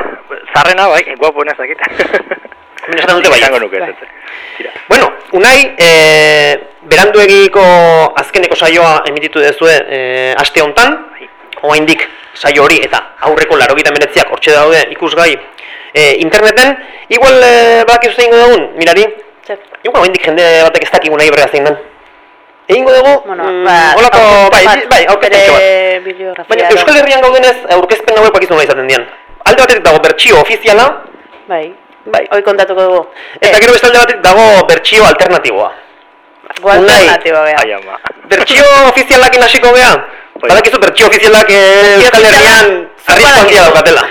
Zarrena, bai, guapo ez dakit. Hemen esaten dute bai. Izango nuke, ez ez. Bueno, Unai, e, beranduegiko azkeneko saioa emititu dezue e, aste hontan, oraindik saio hori eta aurreko larogita menetziak hortxe daude ikusgai e, interneten, igual e, badakizu zein dugun, mirari? Igual oraindik jende batek ez dakik Unai brea zein den. Egingo dugu, Bueno, mm, ba, holako, bai, bai, aurkezpen bat. Baina Euskal Herrian gaudenez aurkezpen hauek bakizu nola izaten dian. Alde batetik dago bertsio ofiziala, Bai, bai. hoi kontatuko dugu. eta gero beste alde batetik dago bertsio alternatiboa. Gu alternatibo beha. Ai, ama. Bertsio ofizialakin hasiko gea? Badakizu bertsio ofizialak eh, Euskal Herrian arrisku handia daukatela.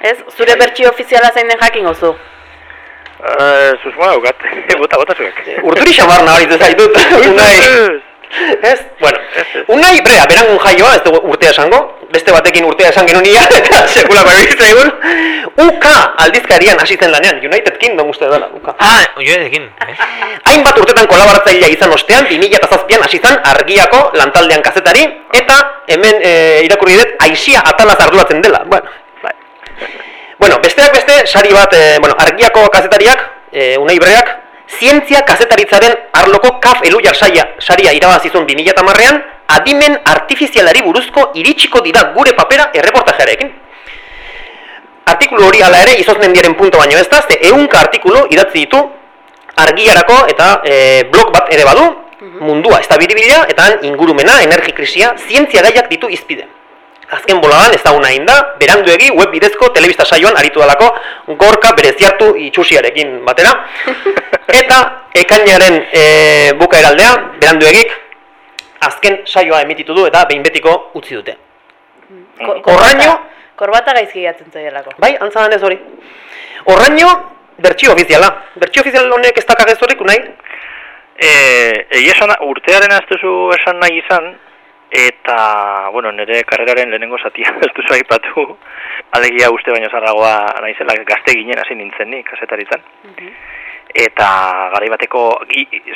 Ez, zure bertsio ofiziala zein den jakin gozu. Eh, susmoa daukat. Bota, bota zuek. Urduri xamar nabaritu zaitut, Unai. Ez? Bueno, Unai brea, berangun jaioa, ez dugu urtea esango, beste batekin urtea esan genuen ia, eta sekulako egun. UK aldizkarian hasi zen lanean, United Kingdom uste dela, UK. Ah, joetekin. Eh? Hainbat urtetan kolaboratzailea izan ostean, 2007an hasi zen argiako lantaldean kazetari, eta hemen e, irakurri dut aisia atalaz arduratzen dela. Bueno, bai. Bueno, besteak beste, sari bat, e, bueno, argiako kazetariak, e, unai break, zientzia kazetaritzaren arloko kaf elujar saia, saria irabazizun 2008an, adimen artifizialari buruzko iritsiko dira gure papera erreportajearekin. Artikulu hori hala ere izozmendiaren punto baino ez da, ze ehunka artikulu idatzi ditu argiarako eta e, blog bat ere badu, mundua ez da biribila, eta han ingurumena, energikrisia, zientzia gaiak ditu izpide. Azken boladan ez da una da, beranduegi web bidezko telebista saioan aritu dalako gorka bereziartu itxusiarekin batera. Eta ekainaren e, bukaeraldea, beranduegik, azken saioa emititu du eta behin betiko utzi dute. Ko- Horraino, Korbata gaizki gatzen zaielako. bai, antzadan ez hori. Horraino, bertsio ofiziala. Bertsio ofizial honek ez dakagez horik, unai? E, egia esan, urtearen ez duzu esan nahi izan, eta, bueno, nire karreraren lehenengo zatia ez aipatu, alegia uste baino zarragoa naizela gazte ginen hasi nintzen ni, kasetaritzan. Eta garai bateko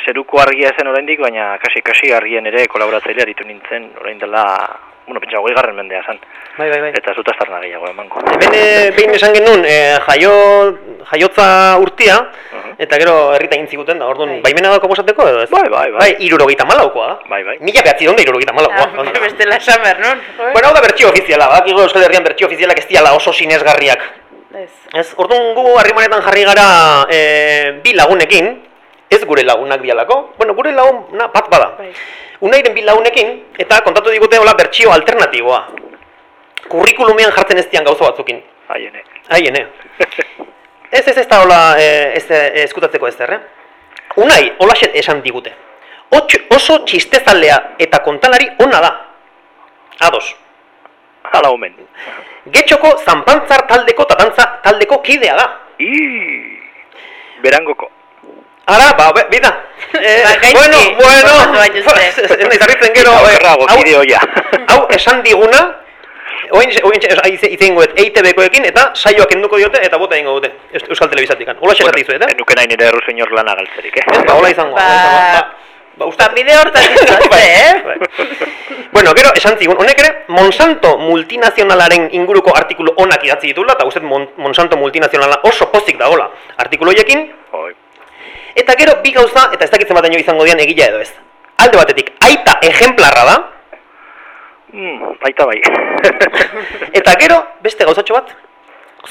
zeruko argia zen oraindik, baina kasi-kasi argien ere kolaboratzaile aritu nintzen orain dela, bueno, pentsa hogei garren mendea zen. Bai, bai, bai. Eta zuta estarna gehiago emango. Hemen eh, behin esan genuen, eh, jaio, jaiotza urtia, eta gero herrita egin ziguten da, orduan, baimena dauko posateko edo ez? Bai, bai, bai. Bai, irurogeita malaukoa da. Bai, bai. Mila behatzi donde irurogeita malaukoa. Ah, bestela samer, non? Bueno, hau da bertxio ofiziala, bak, Euskal Herrian bertxio ofizialak ez diala oso sinesgarriak. Ez. Ez, orduan gu harrimanetan jarri gara e, bi lagunekin, ez gure lagunak bialako, bueno, gure laguna bat bada. Unairen bi lagunekin, eta kontatu digute hola bertsio alternatiboa. Kurrikulumean jartzen ez dian gauza batzukin. Haiene. Haiene. ez, ez, ez da hola e, ez, eskutatzeko ez eh? Unai, hola esan digute. Otx, oso txistezalea eta kontalari ona da. Ados. Hala omen. Getxoko zanpantzar taldeko eta dantza taldeko kidea da. I Berangoko. Ara, ba, be, bida. Eh, gaizki, bueno, bueno. bukatu gaituzte. Ez naiz harritzen gero. eh, Okerrago, hau-. Hau esan diguna, oin, oin itzen goet EITB-koekin eta saioak enduko diote eta bota egingo dute Eus- Euskal Telebistatikan. Hola xerrati izuet, eh? Enuke nahi nire erruseñor lana galtzerik, eh? Ba, hola izango. Ba. Ba, ba, uste, bide hortan izate, eh? Bueno, gero, esan zigun, honek ere, Monsanto multinazionalaren inguruko artikulu onak idatzi ditula, eta uste Mon Monsanto multinazionala oso pozik da hola artikulu horiekin. Eta gero, bi gauza, eta ez dakitzen batean izango dian egila edo ez. Alde batetik, aita ejemplarra da, Mm, baita bai. eta gero, beste gauzatxo bat,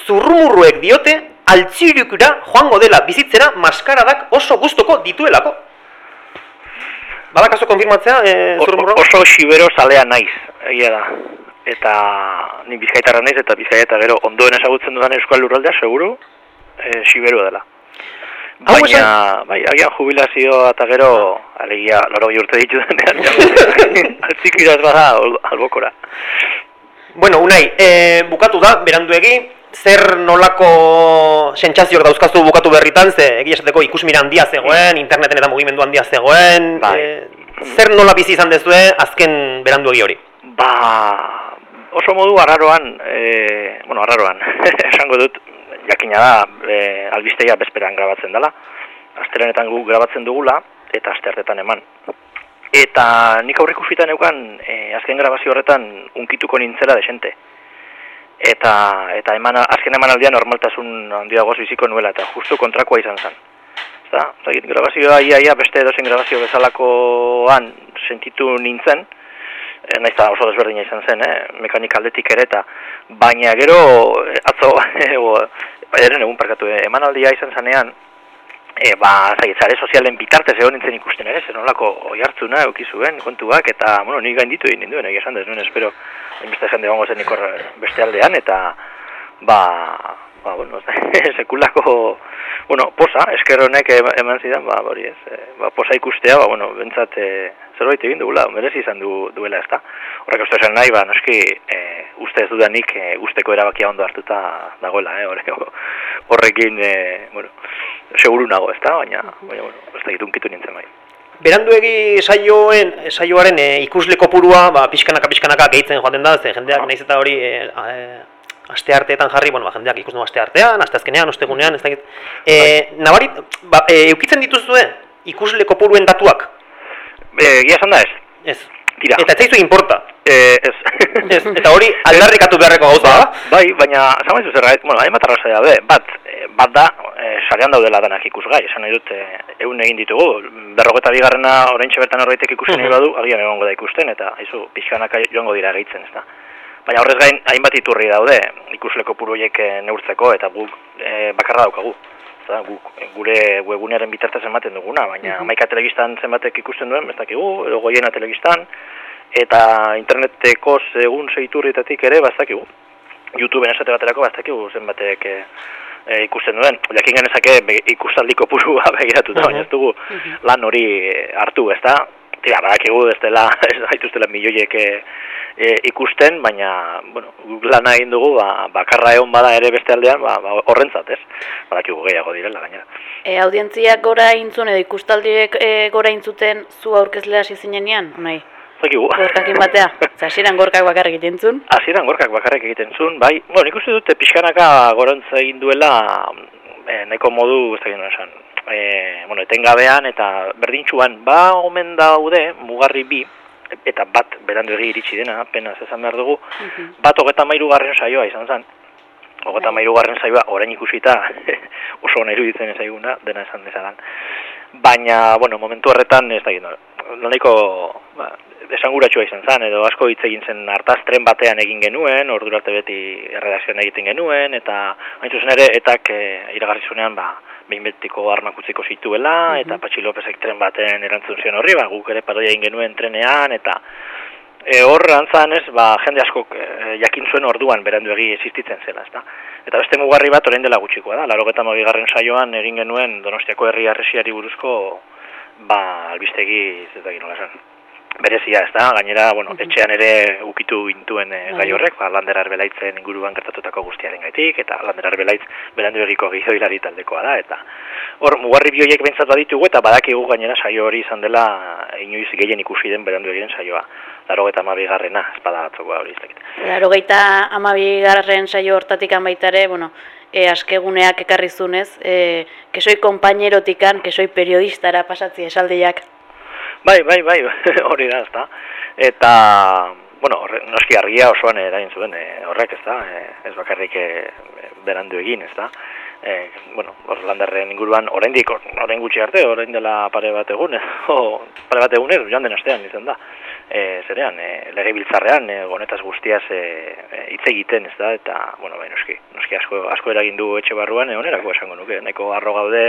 zurrumurruek diote, altzirukura joango dela bizitzera maskaradak oso gustoko dituelako. Badakazu konfirmatzea, e, O- zurrumurru? oso xibero zalea naiz, egia da. Eta ni bizkaitarra naiz eta bizkaia eta gero ondoen ezagutzen dudan euskal lurraldea, seguru, e, xiberoa dela. Hau Baina, esan- bai, agian jubilazioa eta gero, alegia, loro urte ditu denean, altzik iraz bada albokora. Bueno, unai, e, bukatu da, beranduegi, zer nolako sentsazioak dauzkazu bukatu berritan, ze egia esateko ikusmira handia zegoen, interneten eta mugimendu handia zegoen, e, zer nola bizi izan dezue azken beranduegi hori? Ba, oso modu arraroan, e, bueno, arraroan, esango dut, jakina da, e, albisteia bezperan grabatzen dela. Astelenetan gu grabatzen dugula, eta asteartetan eman. Eta nik aurrik usitan neukan, e, azken grabazio horretan unkituko nintzela desente. Eta, eta eman, azken emanaldian normaltasun handiagoz biziko nuela, eta justu kontrakoa izan zen. Eta, zagit, grabazioa ia, ia beste edozen grabazio bezalakoan sentitu nintzen, e, naiz eta oso desberdina izan zen, eh? mekanik aldetik ere eta baina gero atzo eren egun parkatu. Eh, emanaldia izan zanean e, ba, zait, zare sozialen bitartez egon nintzen ikusten ere, zer nolako oi hartzuna eukizuen kontuak, eta, bueno, nik gainditu egin ninduen, egia esan, ez nuen espero, beste jende gongo zen ikor beste aldean, eta, ba, ba, bueno, ez, sekulako, bueno, posa, esker honek em- eman zidan, ba, hori ez, e, ba, posa ikustea, ba, bueno, bentsat, e, zerbait egin dugula, merezi izan du, duela ezta. Horrek uste esan nahi, ba, noski, e, uste ez dudanik e, usteko erabakia ondo hartuta dagoela, eh, horrek, horrekin, e, bueno, seguru nago, ezta, baina, baina, bueno, ez da unkitu nintzen bai. Beranduegi saioen, saioaren e, ikusle kopurua, ba, pixkanaka pixkanaka gehitzen joaten da, ze jendeak naiz eta hori e, e, aste arteetan jarri, bueno, ba, jendeak ikusten du aste artean, aste azkenean, ostegunean, ez dakit. E, nabarit, ba, e, eukitzen dituzue ikusle kopuruen datuak? E, Egia esan da ez? Ez. Tira. Eta ez zaizu importa? E, ez. ez. Eta hori aldarrikatu beharreko gauza da? Bai, baina, esan baizu zer, bueno, hainbat arrazoia daude, bat, eh, bat da, e, sarean daudela danak ikusgai, esan nahi dut, e, egun egin ditugu, berrogeta bigarrena oraintxe bertan horbaitek ikusten nahi badu, agian egongo da ikusten, eta, haizu, pixkanaka joango dira gehitzen, ez da. Baina horrez gain, hainbat iturri daude, ikusleko puru horiek eh, neurtzeko, eta guk e, bakarra daukagu. Eta guk, gure webgunearen bitartez ematen duguna, baina Mhm. maika telebistan zenbatek ikusten duen, ez dakigu, edo goiena telebistan, eta interneteko segun zeiturrietatik ere bazakigu. YouTubeen esate baterako bazakigu zenbatek e, e, ikusten duen. Jakin genezake be, ikusaldiko purua begiratuta, baina ez dugu lan hori hartu, ezta? tira, badakigu ez dela, ez daituztela milioiek e, ikusten, baina, bueno, lana egin dugu, ba, bakarra egon bada ere beste aldean, ba, ba, horrentzat, ez? Badakigu gehiago direla, gainera. E, audientziak gora intzun edo ikustaldiek e, gora intzuten zu aurkezlea hasi zinenean, nahi? Zakigu. Gorkakin batea, hasieran gorkak bakarrik egiten zuen. Hasieran gorkak bakarrik egiten zuen, bai, bueno, nik uste dute pixkanaka gorantza egin duela, e, nahiko modu, ez da esan, e, bueno, etengabean eta berdintxuan, ba omen daude, mugarri bi, eta bat berandu egi iritsi dena, apenas esan behar dugu, bat hogeta mairu garren saioa izan zen. Hogeta mairu garren saioa, orain ikusita, oso ona iruditzen ez zaiguna, dena esan dezadan. Baina, bueno, momentu horretan, ez da gino, nahiko, ba, esanguratsua izan zen, edo asko hitz egin zen hartaz tren batean egin genuen, ordurarte beti erredazioan egiten genuen, eta hain zuzen ere, etak e, iragarri zunean, ba, behin betiko armak utziko zituela, eta Patxi Lopezek tren baten erantzun zion horri, ba, guk ere parodia egin genuen trenean, eta e, hor antzan ez, ba, jende asko e, jakin zuen orduan berandu egi existitzen zela, ezta. Eta beste mugarri bat orain dela gutxikoa da, laro geta garren saioan egin genuen Donostiako herri arresiari buruzko ba, albistegi ez da ginola esan berezia, ez da, gainera, bueno, etxean ere ukitu gintuen e, gai horrek, ba, landerar belaitzen inguruan gertatutako guztiaren gaitik, eta landerar belaitz berandu egiko gizoilari taldekoa da, eta hor, mugarri bioiek bentsat baditugu, eta badakigu gainera saio hori izan dela inoiz gehien ikusi den berandu egiren saioa. Laro eta amabi garrena, espada batzokoa hori iztekit. Laro gaita amabi garren saio hortatik baitare, bueno, e, askeguneak ekarri zunez, e, kesoi kompañerotikan, kesoi periodistara pasatzi esaldiak. Bai, bai, bai, hori da, ezta. Eta, bueno, horre, noski argia osoan erain zuen e, horrek, ezta. E, ez bakarrik e, berandu egin, ezta. E, bueno, hor landarren inguruan, oraindik orain gutxi arte, orain dela pare bat egun, o, pare bat egunez, joan den astean izan da. E, zerean, e, lege biltzarrean, e, honetaz guztiaz e, e, hitz egiten, ez da, eta, bueno, bai, noski, noski asko, asko eragin du etxe barruan, e, onerako esango nuke, nahiko arro gaude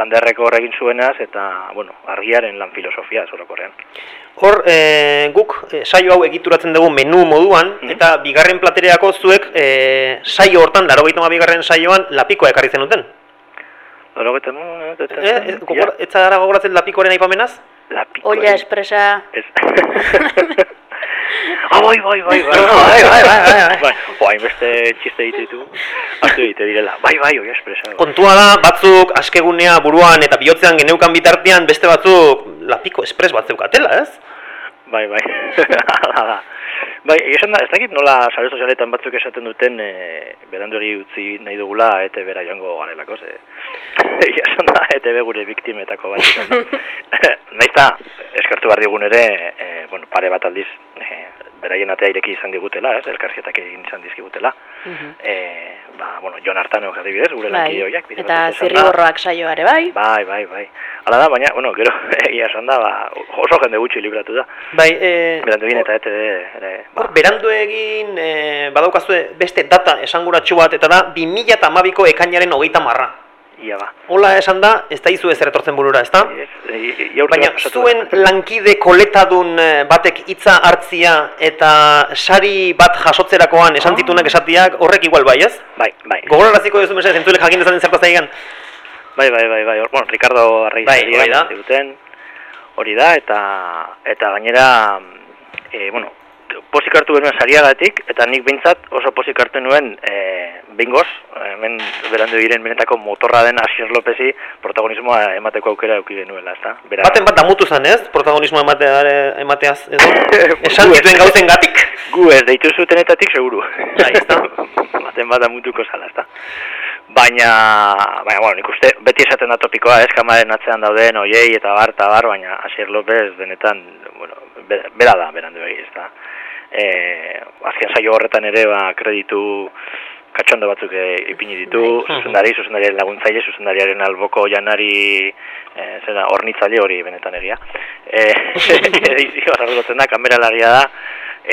landerreko horregin zuenaz, eta, bueno, argiaren lan filosofia, zorokorrean. Hor, e, guk e, saio hau egituratzen dugu menu moduan, eta bigarren platereako zuek e, saio hortan, laro bigarren saioan, lapikoa ekarri zenuten. Laro gaita, eh, ez zara gogoratzen lapikoaren aipamenaz? Lapiko. Olla espresa. Ez. Ah, bai, bai, bai, bai, bai, bai, bai, bai, bai, bai, beste txiste ditu, hartu dite direla, bai, bai, oi, espresa. Kontua da, batzuk askegunea buruan eta bihotzean geneukan bitartean, beste batzuk lapiko espres bat zeukatela, ez? Bai, bai, hala da. Bai, esan da, ez dakit nola sare sozialetan batzuk esaten duten e, berandu utzi nahi dugula ete bera joango garelako, ze. esan da, ete gure biktimetako bat. Naizta, eskartu behar digun ere, e, bueno, pare bat aldiz, e, beraien atea ireki izan digutela, ez, elkarrietak egin izan dizkigutela. Uh ba, bueno, Jon Artano adibidez, gure bai. lankide hoiak. Eta zirriborroak saioare, bai? Bai, bai, bai. Hala da, baina, bueno, gero, egia esan da, ba, oso jende gutxi libratu da. Bai, e... Berandu egin eta ETD, ere, ba. Berandu egin, e, badaukazue beste data esanguratsu bat, eta da, 2008ko ekainaren hogeita marra. Ia ba. Hola esan da, ez da izu ez eretortzen burura, ez da? Baina zuen lankide koletadun batek hitza hartzia eta sari bat jasotzerakoan esan ditunak esatiak horrek igual bai, ez? Bai, bai. Gogoraraziko duzu mesez, entzule jakin dezaten zertaz egan? Bai, bai, bai, bai, bueno, Ricardo Arraiz bai, hori da. hori da, eta, eta gainera, e, bueno, posik hartu genuen sariagatik, eta nik behintzat oso posik hartu nuen e, bingoz, hemen berandu diren benetako motorra den Asier Lopezi protagonismoa emateko aukera euki genuela, ezta? Bera... Baten bat damutu zen ez, protagonismoa ematea, emateaz, edo? Esan dituen gauzen gatik? Gu ez, deitu zutenetatik seguru. Bai, ezta? Baten bat damutuko zala, ezta? Baina, baina, bueno, nik uste, beti esaten da topikoa, ez, kamaren atzean dauden, oiei, eta bar, eta bar, baina Asier Lopez benetan, bueno, bera da, berandu egin, ezta? E, azken saio horretan ere, ba, kreditu katxondo batzuk e, ipini ditu, bai. zuzendari, zuzendariaren laguntzaile, zuzendariaren alboko janari, e, zera, ornitzaile hori benetan egia. E, edizio, arragotzen da, kamera lagia da,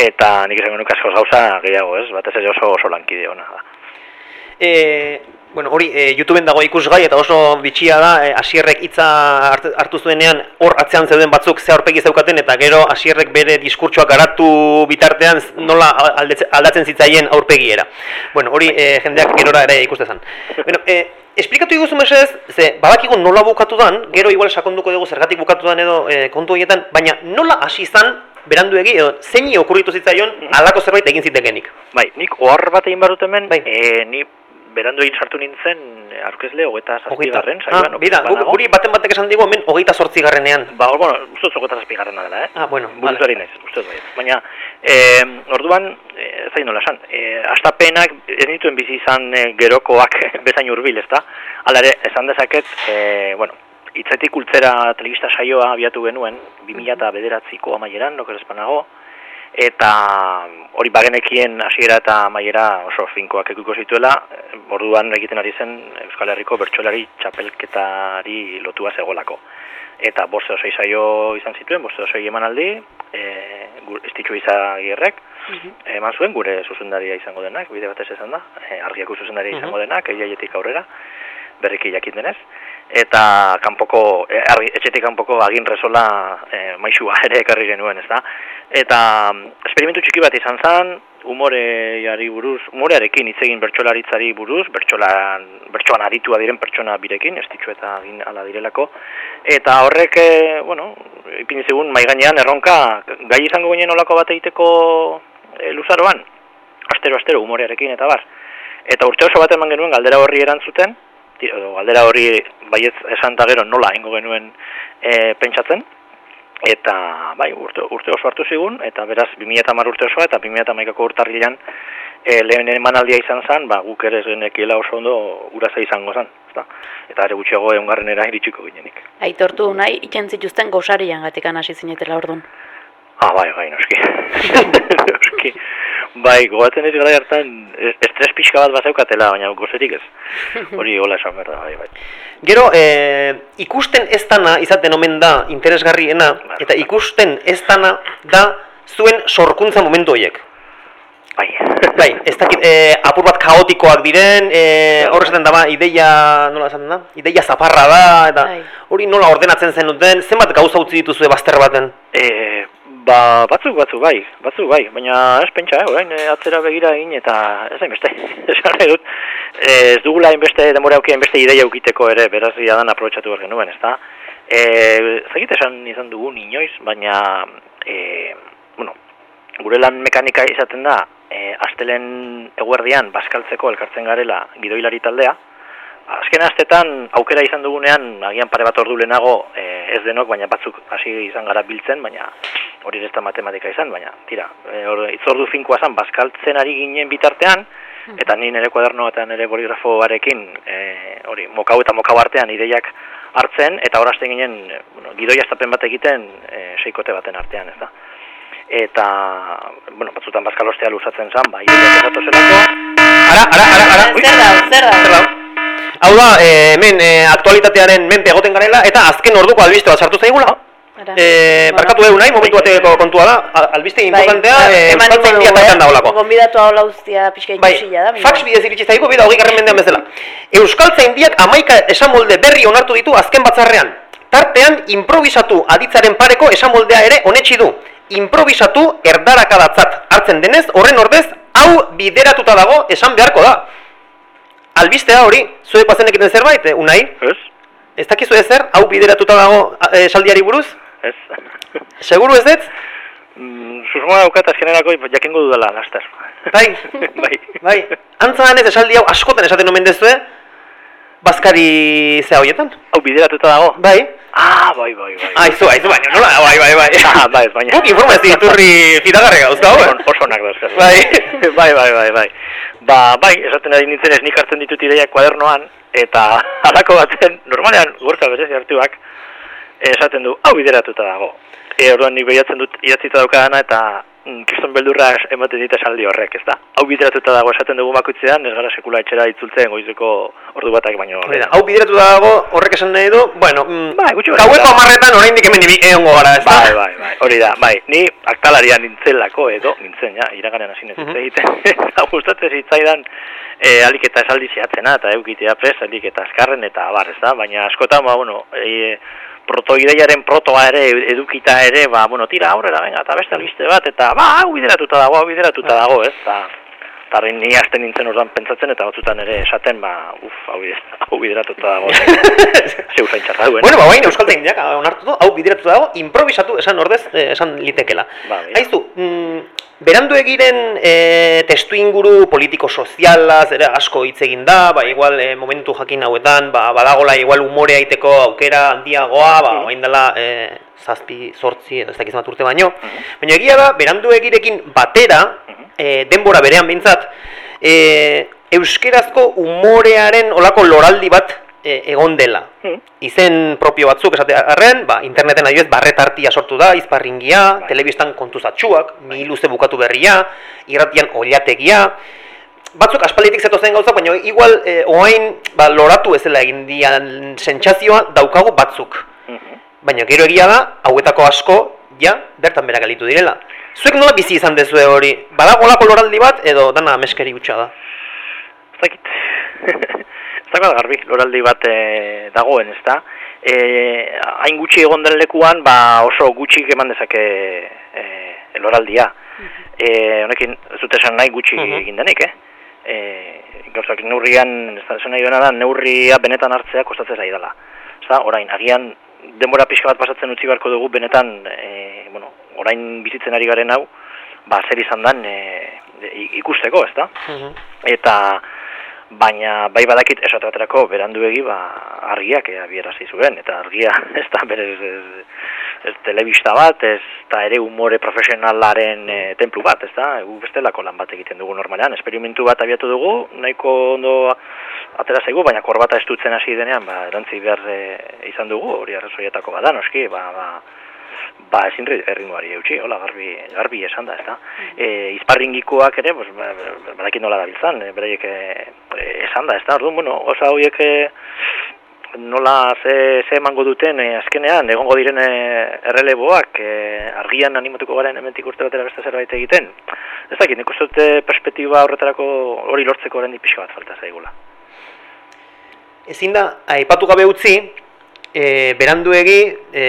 eta nik izango nuk asko gauza gehiago, ez? Batez ere oso oso lankide hona da. E, Bueno, hori e, YouTubeen dago ikusgai eta oso bitxia da, e, Asierrek hitza hartu, zuenean hor atzean zeuden batzuk ze aurpegi zeukaten eta gero Asierrek bere diskurtsoak garatu bitartean nola aldatzen zitzaien aurpegiera. Bueno, hori e, jendeak gerora ere ikustezan. Bueno, e, esplikatu iguzu mesedez, ze badakigu nola bukatu dan, gero igual sakonduko dugu zergatik bukatu dan edo e, kontu horietan, baina nola hasi izan beranduegi edo zeini okurritu zitzaion halako zerbait egin zitekenik. Bai, nik ohar bat egin barut hemen, bai. e, ni berandu egin sartu nintzen e, aurkezle hogeita zazpigarren, Ah, saioan. gu- banago. guri baten batek esan digu hemen hogeita sortzigarrenean. Ba, hor, bueno, uste dut hogeita zazpigarrena dela, eh? Ah, bueno, vale. ari naiz, uste dut bai. Baina, e, orduan, e, zain nola esan, e, astapenak ez nituen bizi izan e, gerokoak bezain hurbil, ezta? Hala ere, esan dezaket, e, bueno, itzetik ultzera telebista saioa abiatu genuen, 2000 eta bederatziko amaieran, noker espanago, eta hori bagenekien hasiera eta amaiera oso finkoak ekuko zituela, orduan egiten ari zen Euskal Herriko bertsolari txapelketari lotua zegolako. Eta bost edo sei saio izan zituen, bost edo sei emanaldi, e, estitxu izagirrek, eman zuen gure zuzendaria izango denak, bide batez esan da, e, argiako zuzendaria izango denak, eiaietik aurrera, berriki jakin denez, eta kanpoko, e, argi, etxetik kanpoko agin resola e, maixua ere ekarri genuen, ez da? Eta mm, esperimentu txiki bat izan zen, umoreari buruz, umorearekin hitz egin bertsolaritzari buruz, bertsolan, bertsoan aritua diren pertsona birekin, estitxu eta agin ala direlako, eta horrek, e, bueno, ipini zigun mai gainean erronka, gai izango ginen olako bat egiteko e, luzaroan, astero astero umorearekin eta bar. Eta urte oso bat eman genuen galdera horri erantzuten, edo galdera horri baietz esan eta gero nola ingo genuen e, pentsatzen, eta bai, urte, urte oso hartu zigun, eta beraz 2010 urte osoa eta 2011ko urtarrilan e, lehen emanaldia izan zen, ba, guk ere ez oso ondo uraza izango zen, ezta? Eta are gutxiago eungarrenera iritsiko ginenik. Aitortu nahi, itzen zituzten gozarian gatikan hasi zinetela orduan. Ah, bai, bai, noski. noski. Bai, gogatzen ez gara hartan, es- estres pixka bat bazeukatela, baina gozerik ez. Hori hola esan behar da, bai, bai. Gero, e, ikusten ez dana izaten omen da interesgarriena, eta ikusten ez dana da zuen sorkuntza momentu horiek. Bai. bai, ez dakit, e, apur bat kaotikoak diren, e, hor esaten da ba, ideia, nola esaten da? Ideia zaparra da, eta hori nola ordenatzen zen duten, zenbat gauza utzi dituzue bazter baten? E, ba, batzuk, batzuk, bai, batzuk, bai, baina ez pentsa, eh, orain eh, atzera begira egin eta ez hainbeste, esan nahi dut, eh, ez dugula hainbeste demora auki hainbeste ideia ukiteko ere, beraz dan aprobetsatu behar genuen, ezta? E, zagit esan izan dugun inoiz, baina, e, bueno, gure lan mekanika izaten da, e, astelen eguerdian baskaltzeko elkartzen garela gidoilari taldea, Azken astetan aukera izan dugunean, agian pare bat ordu lehenago e, ez denok, baina batzuk hasi izan gara biltzen, baina hori ez da matematika izan, baina tira, e, hor, itzordu finkoa zen, baskaltzen ari ginen bitartean, eta ni nire kuaderno eta nire boligrafoarekin, e, hori, mokau eta mokau artean ideiak hartzen, eta hor hasten ginen, bueno, gidoi astapen bat egiten e, seikote baten artean, ez da. Eta, bueno, batzutan baskalostea luzatzen zen, bai, zelako, Ara, ara, ara, ara, ui, Zer da, zer da? Hau da, e, hemen e, aktualitatearen menpe egoten garela, eta azken orduko albiste bat sartu zaigula. E, barkatu egun nahi, momentu bateko kontua da, albiste importantea, Bai, e, eman Euskal Zaindia dugu, taldean eh? dagoelako. Gonbidatu hau lauztia pixka Bai, ikusila da. fax bidez iritsi zaigu, bida hogei garren mendean bezala. Euskal Zaindiak amaika esamolde berri onartu ditu azken batzarrean. Tartean, improvisatu aditzaren pareko esamoldea ere onetsi du. Improvisatu erdarakadatzat hartzen denez, horren ordez, hau bideratuta dago esan beharko da. Albistea hori, zuek bazen ekiten zerbait, eh, unai? Ez. Ez dakizu ezer, hau bideratuta dago eh, esaldiari buruz? Ez. Seguru ez dut? Mm, susmoa daukat azkenerako jakingo dudala, laster. Bai, bai. bai. Antza denez esaldi hau askotan esaten omen dezue, Bazkari zea horietan? Hau bideratuta dago? Bai. Ah, bai, bai, bai. Aizu, aizu, baina nola, bai, bai, bai. Ah, bai, baina. Guk informazio iturri fidagarri gauzka, hau, Oso- Oso onak dauzka. Bai. bai, bai, bai, bai. Ba, bai, esaten ari nintzen ez nik hartzen ditut ideiak kuadernoan, eta halako baten, normalean, gorka berezi hartuak, esaten du, hau bideratuta dago. E, orduan nik behiatzen dut idatzita daukadana, eta mm, kriston beldurra es- ematen dit esaldi horrek, ez da? Hau bideratuta dago esaten dugu bakutzean, ez gara sekula etxera itzultzen goizeko ordu batak baino. Hori da, hau bideratu dago, horrek esan nahi du, bueno, mm, Bai, gutxi gaueko amarretan oraindik hemen egongo gara, ez da? Bai, bai, bai, hori da, bai, ni aktalarian nintzelako edo, nintzen, ja, iraganean hasi nintzen Mhm. egiten, eta gustatzen zitzaidan, e, alik eta esaldi zehatzena, eta eukitea prez, alik eta azkarren, eta bar, ez da, baina askotan, ba, bueno, e, protoideiaren protoa ere, edukita ere, ba, bueno, tira aurrera, venga, eta beste albiste bat, eta, ba, hau bideratuta dago, hau bideratuta dago, ez, eta, eta horrein ni hasten nintzen ordan pentsatzen, eta batzutan ere esaten, ba, uf, hau, hau bideratuta dago, zeu zain txarra duen. Bueno, ba, bain, Euskal Tekniak onartu du, hau bideratu dago, improvisatu esan ordez, eh, esan litekela. Ba. Aizu, mm, berandu egiren e, testu inguru politiko-sozialaz, ere asko hitz egin da, ba, igual e, momentu jakin hauetan, ba, badagola igual umorea iteko aukera handiagoa, ba, Mhm. orain dela e, zazpi, sortzi, ez dakiz urte baino. Baina egia da, berandu egirekin batera. E, denbora berean behintzat, e, euskerazko umorearen olako loraldi bat e, egon dela. Mhm. Izen propio batzuk esate arren, ba, interneten adibidez barretartia sortu da, izparringia, telebistan kontuzatxuak, mi luze bukatu berria, irratian oliategia, batzuk aspalditik zetozen gauza, baina igual e, oain ba, loratu ezela egin dian sentsazioa daukagu batzuk. Baina gero egia da, hauetako asko, ja, bertan bera galitu direla. Zuek nola bizi izan dezue hori? Badago olako loraldi bat edo dana meskeri gutxa da? Ez dakit. ez dakit garbi, loraldi bat e, dagoen, ez da? E, hain gutxi egon den lekuan, ba oso gutxi eman dezake e, loraldia. E, honekin, ez dut esan nahi gutxi Mhm. egin denik, eh? E, gauzak neurrian, ez da, esan nahi duena da, neurria benetan hartzea kostatzen zaidala. Ez da, orain, agian denbora pixka bat pasatzen utzi beharko dugu benetan, e, bueno, orain bizitzen ari garen hau, ba, zer izan dan e, ikusteko, ez da? eta baina bai badakit esate baterako beranduegi ba argiak e, abierazi zuen eta argia ez da berez ez, telebista bat ez da ere umore profesionalaren e, templu bat ez da gu bestelako lan bat egiten dugu normalean esperimentu bat abiatu dugu nahiko ondo atera zaigu baina korbata estutzen hasi denean ba erantzi behar e, izan dugu hori arrazoietako bada noski ba, ba ba ezin ri- erritmoari eutxi, hola garbi, garbi esan da, ezta. E, izparringikoak ere, pues, ba- ba- badakit nola dabiltzan, e, beraiek e, esan da, ezta. Orduan, bueno, osa horiek e, nola ze, ze emango duten e, azkenean, egongo diren e, erreleboak e, argian animatuko garen hementik urte batera beste zerbait egiten. Ez dakit, nik uste perspektiba horretarako hori lortzeko oraindik pixka bat falta zaigula. Ezin da, aipatu gabe utzi, e, beranduegi, e,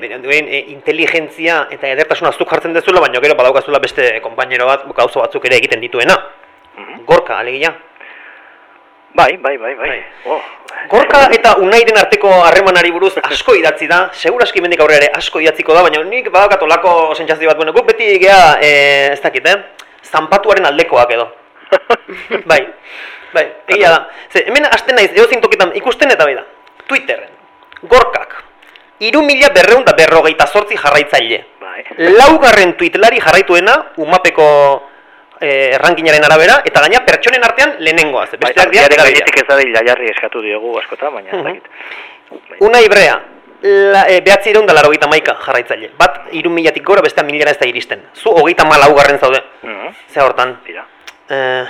beranduen e, inteligentzia eta edertasun aztuk jartzen dezula, baina gero badaukazula beste konpainero bat gauza batzuk ere egiten dituena. Gorka, alegia. Bai, bai, bai, bai. Oh. Gorka eta Unairen arteko harremanari buruz asko idatzi da, seguraski mendik aurrera ere asko idatziko da, baina nik badaukat olako sentsazio bat, bueno, guk beti gea, e, ez dakit, eh? Zanpatuaren aldekoak edo. bai, bai, egia da. Ze, hemen hasten naiz, edo tokitan ikusten eta bai da. Twitterren, gorkak, iru mila berreun da berrogeita sortzi jarraitzaile. Bai. Laugarren tweetlari jarraituena, umapeko eh, rankingaren arabera, eta gaina pertsonen artean lehenengoa. Ze, Bai, besteak dira argiaren berabideak. gainetik ez da jarri eskatu diogu askotan, baina ez Mhm. dakit. Una ibrea, la, e, behatzi da larogeita maika jarraitzaile. Bat, irun milatik gora, bestea milara ez da iristen. Zu hogeita malaugarren zaude. Mhm. Ze hortan. Tira. Eh,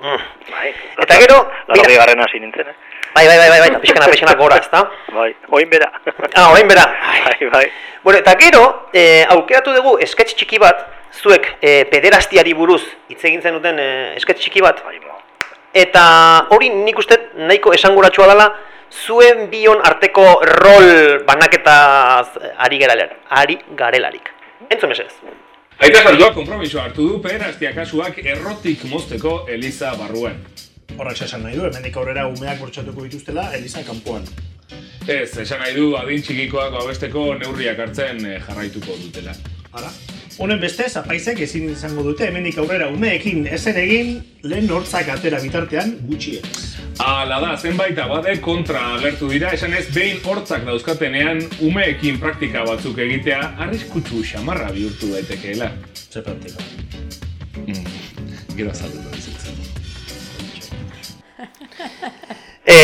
mm. Bai. Eta gero, Laro garren hasi nintzen, eh? Bai, bai, bai, bai, bai, pixkana, pixkana gora, ezta? Bai, oin bera. Ah, orain bera. Bai, bai. Bueno, eta gero, eh, aukeratu dugu sketch txiki bat, zuek eh, pederastiari buruz hitz egin zenuten eh, sketch txiki bat. Bai, Eta hori nik uste nahiko esanguratsua dela, zuen bion arteko rol banaketaz ari garelarik. Ari garelarik. Entzun mesedez. Aita salduak konpromisoa hartu du pederastia kasuak errotik mozteko Eliza barruan. Horrek esan nahi du, hemendik aurrera umeak bortxatuko dituztela Eliza kanpoan. Ez, esan nahi du adin txikikoak babesteko neurriak hartzen eh, jarraituko dutela. Hala. Honen beste, zapaizek ezin izango dute hemendik aurrera umeekin ezer egin lehen hortzak atera bitartean gutxienez. Ala da, zenbait abade kontra agertu dira, esan ez behin hortzak dauzkatenean umeekin praktika batzuk egitea arriskutsu xamarra bihurtu daitekeela. Ze praktika? Mm, gero azalduko dizutzen. E,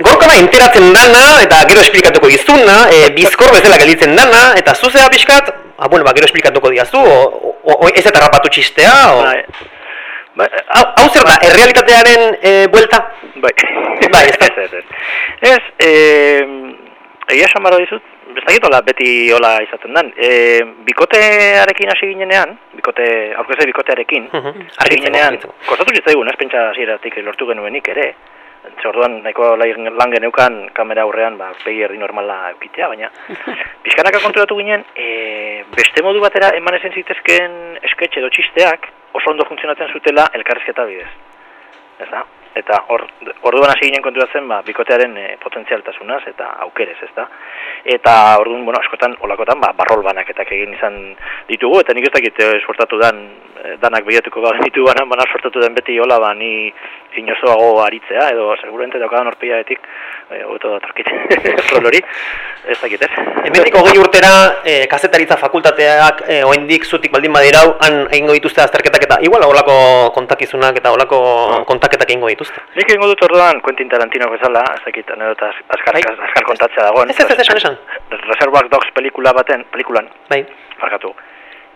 gorkana enteratzen dana, eta gero esplikatuko dizuna, e, bizkor bezala gelditzen dana, eta zuzea pixkat, Ah, bueno, ba, gero esplikatuko diazu, o, o, o ez eta rapatu txistea, o... Bai. Bai, Hau, zer da, errealitatearen e, buelta? Bai, bai, ez, ez, ez. Ez, eh, egia esan barra dizut, ez dakit hola beti hola izaten den. E, bikotearekin hasi ginenean, bikote, aurkezle bikotearekin, hasi ginenean, kostatu zitzaigun, ez pentsa hasieratik lortu genuenik ere, Ze orduan nahiko lan geneukan kamera aurrean ba, begi erdi normala eukitea, baina pixkanaka konturatu ginen, e, beste modu batera eman ezen zitezken esketxe edo txisteak oso ondo funtzionatzen zutela elkarrizketa bidez. Ez da? Eta hor, orduan hasi ginen konturatzen ba, bikotearen e, potentzialtasunaz eta aukerez, ez da? Eta orduan, bueno, askotan, olakotan, ba, barrol banaketak egin izan ditugu, eta nik ez dakit eh, suertatu dan, danak begiratuko ba, ditu banan, baina suertatu den beti hola, ba, ni inozoago aritzea, edo seguramente daukadan orpiaetik, e, hobeto datorkit, rol hori, ez dakit, ez? Hemendik hogei urtera e, kazetaritza fakultateak e, oendik zutik baldin badirau, han egingo dituzte azterketak eta igual holako kontakizunak eta holako kontaketak egingo dituzte. Nik egingo dut orduan Quentin Tarantino bezala, ez dakit anedota azkar, azkar kontatzea dagoen. Ez, ez, ez, esan, esan. Reservoir Dogs pelikula baten, pelikulan, Bai. barkatu.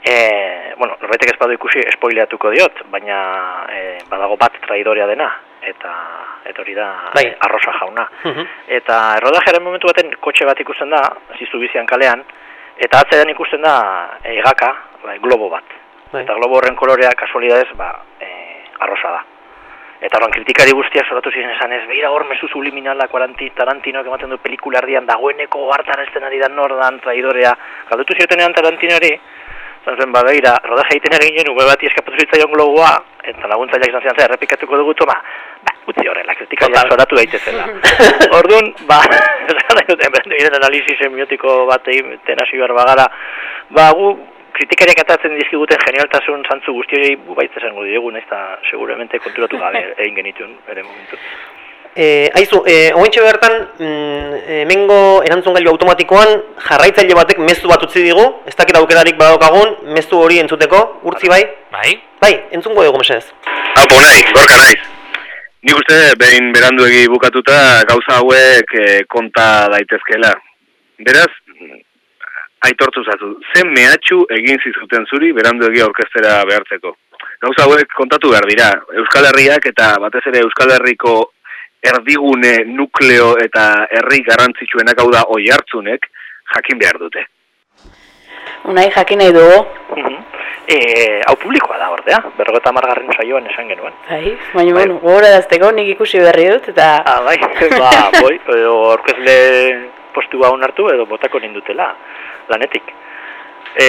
E, bueno, norbaitek ez badu ikusi spoileatuko diot, baina e, badago bat traidorea dena, eta eta hori da Bai. arrosa jauna. Mhm. Eta errodajearen momentu baten kotxe bat ikusten da, zizu bizian kalean, eta atzean ikusten da egaka, bai, globo bat. Bai. Eta globo horren kolorea kasualidadez, ba, e, arrosa da. Eta horren kritikari guztiak soratu ziren esan ez, behira hor mezu subliminala Quaranti- Tarantinoak ematen du pelikula erdian dagoeneko hartan ari da nordan traidorea. Galdutu ziotenean Tarantinori, zan zen, ba, behira, rodaje egiten ari ginen, ube bati eskapatu zitzaion globoa, eta laguntzaileak izan zer, errepikatuko dugu toma, ba, utzi horrela, kritikariak soratu daitezela. Orduan, ba, duten, analizi semiotiko bat egiten hasi behar bagara, ba, gu, kritikariak atatzen dizkiguten genialtasun zantzu guztioi gu baitz esango diegu, naiz eta seguramente konturatu gabe egin genituen bere momentu. E, aizu, e, ointxe bertan, mm, hemengo erantzun gailu automatikoan jarraitzaile batek mezu bat utzi digu, ez dakit aukerarik badaukagun, mezu hori entzuteko, urtzi bai? Bai? Bai, entzungo dugu mesedez. Apo nahi, gorka naiz. Nik uste behin beranduegi bukatuta gauza hauek eh, konta daitezkela. Beraz, aitortu zazu, zen mehatxu egin zizuten zuri beranduegi aurkeztera behartzeko. Gauza hauek kontatu behar dira. Euskal Herriak eta batez ere Euskal Herriko erdigune nukleo eta herri garrantzitsuenak hau da oi hartzunek jakin behar dute. Unai jakin nahi dugu. E, hau publikoa da ordea, berrogeta margarren saioan esan genuen. Bai, baina bueno, gogora dazteko nik ikusi berri dut eta... Ah, bai, ba, boi, edo aurkezle postua onartu edo botako nindutela lanetik. E,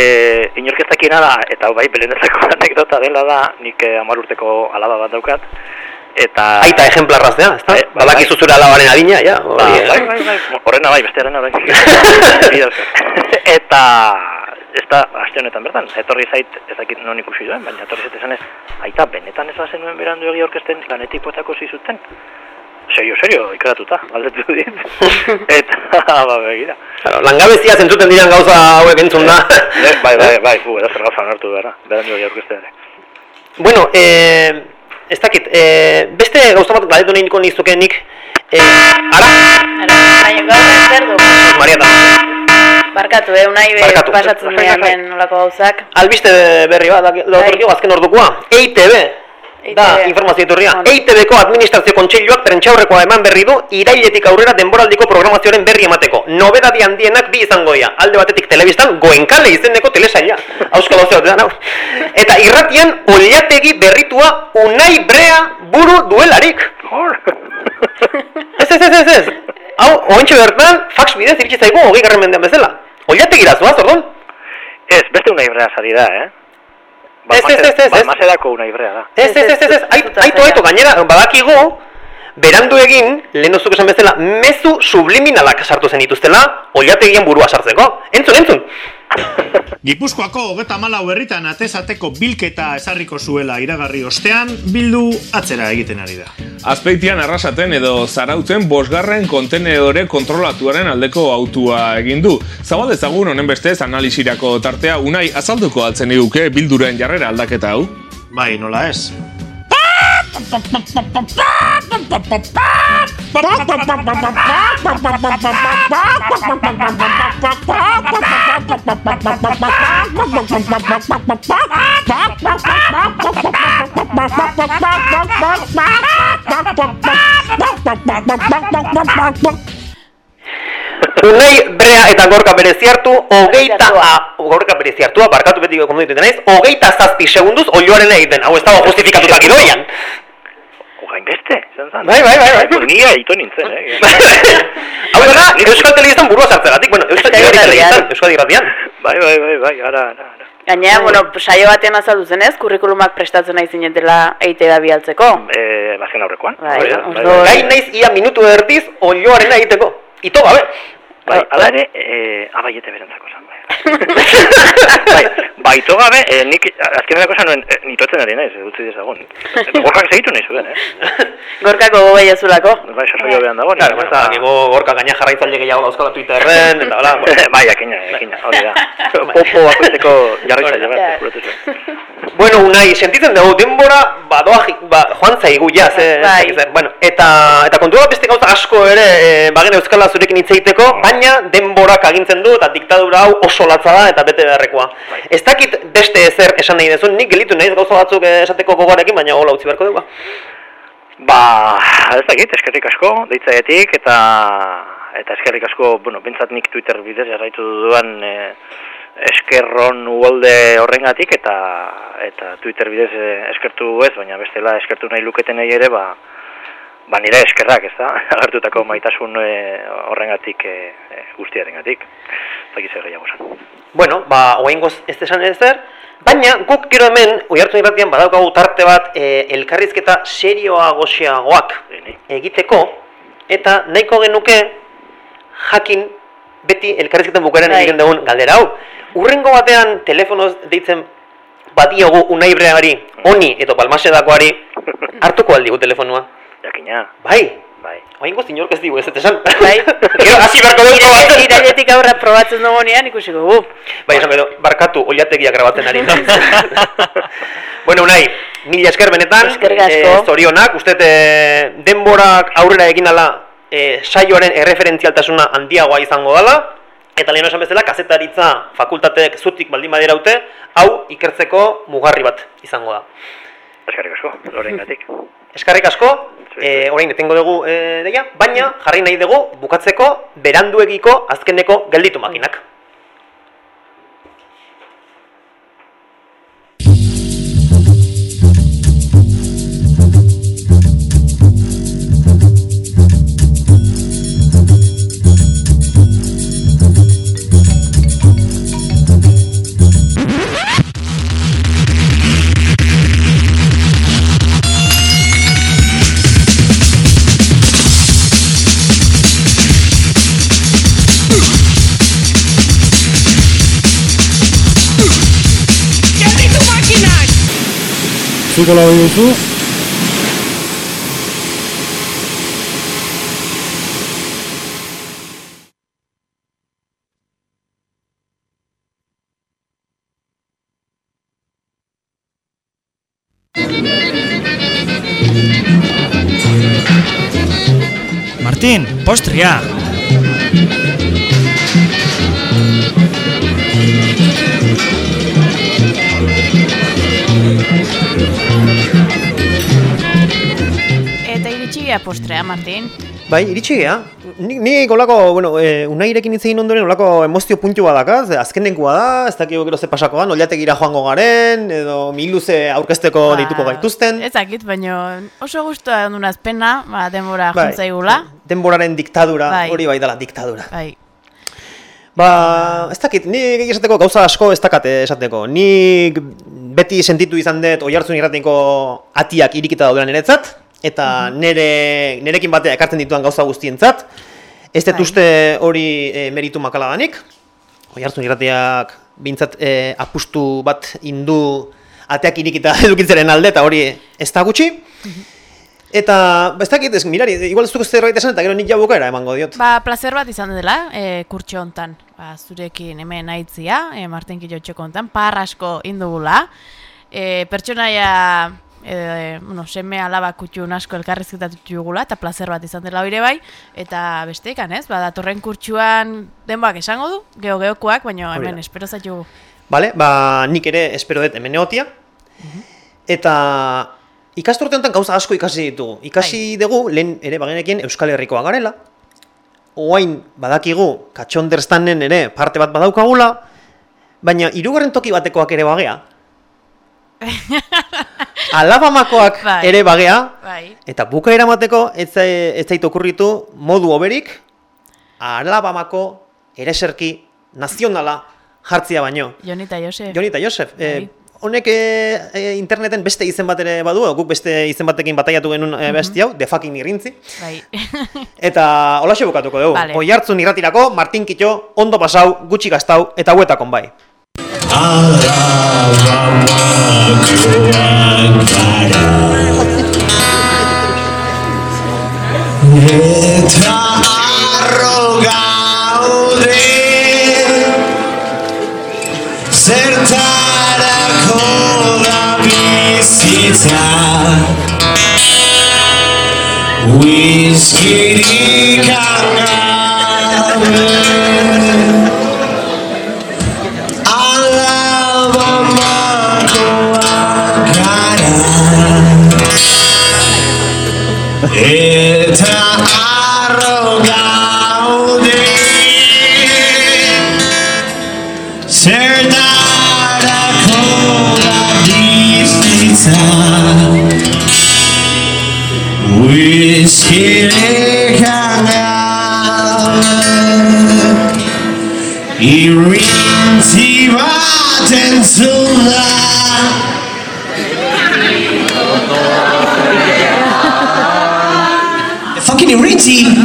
inork ez dakiena da, eta bai belendetako anekdota dela da, nik eh, hamar urteko alaba bat daukat, eta... Aita ejemplarraz da, ez da? Bai, bai, Badakizu zure alabaren adina, ja? Ba, hori, eh? bai, bai, bai, horrena bai, beste horrena bai. eta ez da, aste honetan bertan, etorri zait, ez dakit non ikusi duen, baina etorri zait esan ez, aita, benetan ez bazen nuen berandu egi orkesten lanetik botako zizuten? Serio, serio, ikaratuta, galdetu dit. eta, ba, begira. Claro, langabezia zentzuten diran gauza hauek entzun da. Eh, bai, bai, bai, fu, edo zer gauza onartu behar, berandu egi orkesten ere. Bueno, eh, ez dakit, eh, beste gauza bat galdetu nahi niko nizuke nik, eh, ara? Ara, baina gaur zer du? Maria eta Barkatu, eh, unai be Barkatu. pasatzen Bai, bai, dira hemen olako gauzak. Albiste berri bat, daki- datorkio azken ordukoa, EITB, da informazio iturria. EITB-ko administrazio kontseiluak prentxaurrekoa eman berri du irailetik aurrera denboraldiko programazioaren berri emateko. Nobedadi handienak bi izango dira. Alde batetik telebistan goenkale izeneko telesaila. Auskalo zeo, da, nau. Eta irratian oliategi berritua unai brea buru duelarik. Ez, ez, ez, ez, ez. Hau, ointxe bertan, fax bidez iritsi zaigu hogei garren mendean bezala. Oliategira zuaz, orduan? Ez, beste una ibrea zari da, eh? Ez, ez, ez, ez, ez. Balmasedako una ibrea da. Ez, ez, ez, ez, ez, Ait- aitu, aitu, gainera, badakigu, berandu egin, lehen esan bezala, mezu subliminalak sartu zen dituztela, oliategien burua sartzeko. Entzun, entzun! Gipuzkoako hogeta malau herritan atezateko bilketa ezarriko zuela iragarri ostean, bildu atzera egiten ari da. Azpeitian arrasaten edo zarautzen bosgarren kontenedore kontrolatuaren aldeko autua egin du. Zabal ezagun honen bestez analisirako tartea unai azalduko altzen iguke bilduren jarrera aldaketa hau? Bai, nola ez? Unai brea eta gorka bereziartu, hogeita... a- Gorka bereziartua, barkatu beti kondo dituten naiz, hogeita zazpi segunduz olioaren egiten. Hau ez dago justifikatuta gidoian. Ogain beste, zan zan. Bai, bai, bai, bai. Ni aito nintzen, eh. Hau da, Euskal Telebistan burua sartzegatik, bueno, Euskal Telebistan, Euskal Irratian. Bai, bai, bai, bai, ara, ara. Gainera, bueno, saio batean azaldu zenez, kurrikulumak prestatzen nahi zinetela eite da bialtzeko. Eh, bazken aurrekoan. Bai, Hori da, orduan- Gai naiz ia minutu erdiz olioaren egiteko. Ito gabe. Bai, ala ere, eh, abaiete berantzako zan. Bai, baito gabe, eh, nik azkenerako zan nuen, eh, nitotzen ari naiz, utzi dezagun. Gorkak segitu nahi zuen, eh? Gorkako gogo behazulako. Bai, sasoio behan dago. Claro, bueno, dakigu gorka gaina jarraitzaile gehiago dauzkala Twitterren, eta hola. bai, akina, akina, hori da. Popo bakoitzeko jarraitzaile bat. Bueno, unai, sentitzen dugu, denbora badoa, ba, joan zaigu, ja, ze, Bai. bueno, eta, eta kontua beste gauza asko ere, e, bagen euskala zurekin hitz egiteko, baina denborak agintzen du, eta diktadura hau oso latza da, eta bete beharrekoa. Ez dakit beste ezer esan nahi dezun, nik gelitu nahiz gauza batzuk eh, esateko gogoarekin, baina hola utzi beharko dugu. Ba, ez dakit, eskerrik asko, deitzaietik, eta eta eskerrik asko, bueno, bentsat nik Twitter bidez jarraitu dudan e, eskerron uolde horrengatik, eta eta Twitter bidez e, eskertu ez, baina bestela eskertu nahi luketenei ere, ba, ba nire eskerrak, ez da, agertutako maitasun e, horrengatik e, e, guztiarengatik. Ez dakit zer gehiago esan. Bueno, ba, oaingoz ez esan ezer, baina guk gero hemen, oihartu irratian badaukagu tarte bat e, elkarrizketa serioa goxeagoak egiteko, eta nahiko genuke jakin beti elkarrizketan bukaeran Bai. egiten dugun galdera hau. Urrengo batean telefonoz deitzen badiogu unai breagari, honi edo balmasedakoari hartuko aldigu telefonua. Jakina. Bai. Bai. Oaingoz inork ez digu ez ez esan. Bai. Gero hasi beharko dugu bat. Irailetik aurra probatzen dugunean ikusiko gu. Bai, esan edo, barkatu, oliategiak grabatzen ari da. bueno, unai, mila esker benetan, Eskerrik asko. eh, zorionak, uste eh, denborak aurrera egin ala eh, saioaren erreferentzialtasuna handiagoa izango dela, eta lehen esan bezala, kazetaritza fakultateek zutik baldin badiraute, hau ikertzeko mugarri bat izango da. Eskerrik asko, lorengatik. Eskarrik asko, eh, orain etengo dugu eh, deia, baina jarri nahi dugu bukatzeko beranduegiko azkeneko gelditu makinak. Zuko lau duzu? Martín, postria! Gea postrea, Martin. Bai, iritsi gea. Ni, ni golako, bueno, e, unairekin hitz egin ondoren olako emozio puntu bat dakaz, azkenenkoa da, ez dakigu gero ze pasako da, oliategira joango garen, edo miluze aurkezteko Ba, deituko gaituzten. Ez dakit, baina oso guztua dundunaz pena, ba, denbora Bai. juntzaigula. Denboraren diktadura, Bai. hori bai dela diktadura. Bai. Ba, ez dakit, ni esateko gauza asko ez dakate esateko. Nik beti sentitu izan dut oihartzun irratiko atiak irikita daudela niretzat, eta nere, nerekin batea ekartzen dituan gauza guztientzat. Ez dut uste hori e, meritu makala danik. Oihartzun irratiak bintzat e, apustu bat indu ateak irikita edukitzaren alde, eta hori ez da gutxi. Eta, ba, ez dakit, ez, mirari, igual ez duk zerbait esan, eta gero nik jabukaera emango diot. Ba, placer bat izan dela, e, kurtxo hontan. Ba, zurekin hemen aitzia, e, Martin Kilotxeko hontan, par asko indugula. E, pertsonaia e, bueno, seme alaba kutxun asko elkarrizketatu jugula, eta placer bat izan dela ere bai, eta bestekan, ez? Ba, datorren kurtsuan denbak esango du, geo-geokoak, baina Hori da. hemen espero zaitu Bale, ba, nik ere espero dut hemen egotia. Eta ikasturte honetan gauza asko ikasi ditugu. Ikasi dugu, lehen ere bagenekin Euskal Herrikoa garela. Oain badakigu, katxonderstanen ere parte bat badaukagula, baina hirugarren toki batekoak ere bagea. Alabamakoak Bai. ere bagea, Bai. eta buka eramateko ez, ez zait okurritu modu oberik, Alabamako ereserki nazionala jartzia baino. Joni eta Josef. Joni eta Josef, Bai. eh, honek eh, eh, interneten beste izen bat ere badu, guk beste izen batekin bataiatu genuen eh, besti hau, de fucking irrintzi. Bai. Eta holaxe bukatuko dugu. Vale. Oi hartzun irratirako, Martin Kitxo, ondo pasau, gutxi gaztau, eta huetakon bai. Eta arro gaude Zertarako da bizitza Whiskyrik angabe Eta arro gaude Zertarako da bizitza Whiskyrik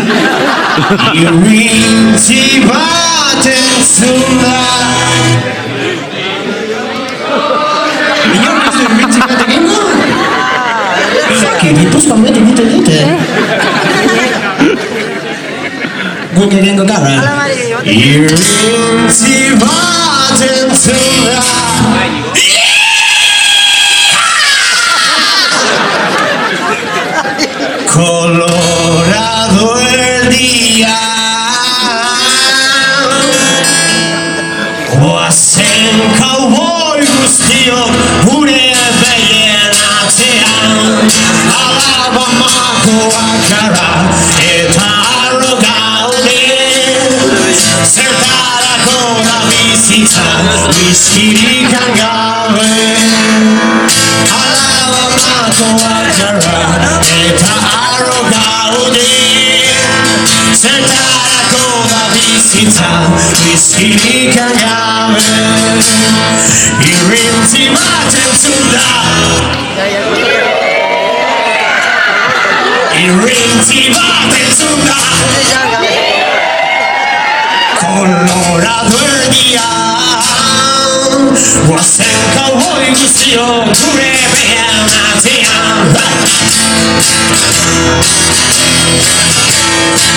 Irrintzi bat entzun da Fucking Irrintzi! Irrintzi bat entzun da Inork ez du irrintzi bat egingo? Fucking, gipuzkoan beti egiten dute. Guk egingo gara. Irrintzi bat entzun da Colorado el día Oazen cowboy guztio gure behien atzean Alabamakoak gara eta arro gaude Zertarako da bizitza bizkirik gabe Alabamakoak gara eta arro gaude Zertarako da bizitza bizkirik gabe Irrintzi bat entzun da Irrintzi bat entzun da Colorado erdian Guazen cowboy guztio gure behan atzean Irrintzi bat entzun da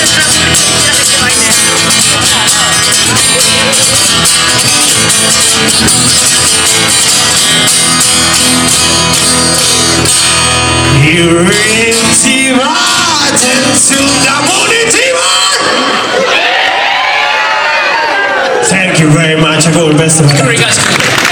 munitibar! Thank you You're Thank you very much. Have all the best of luck.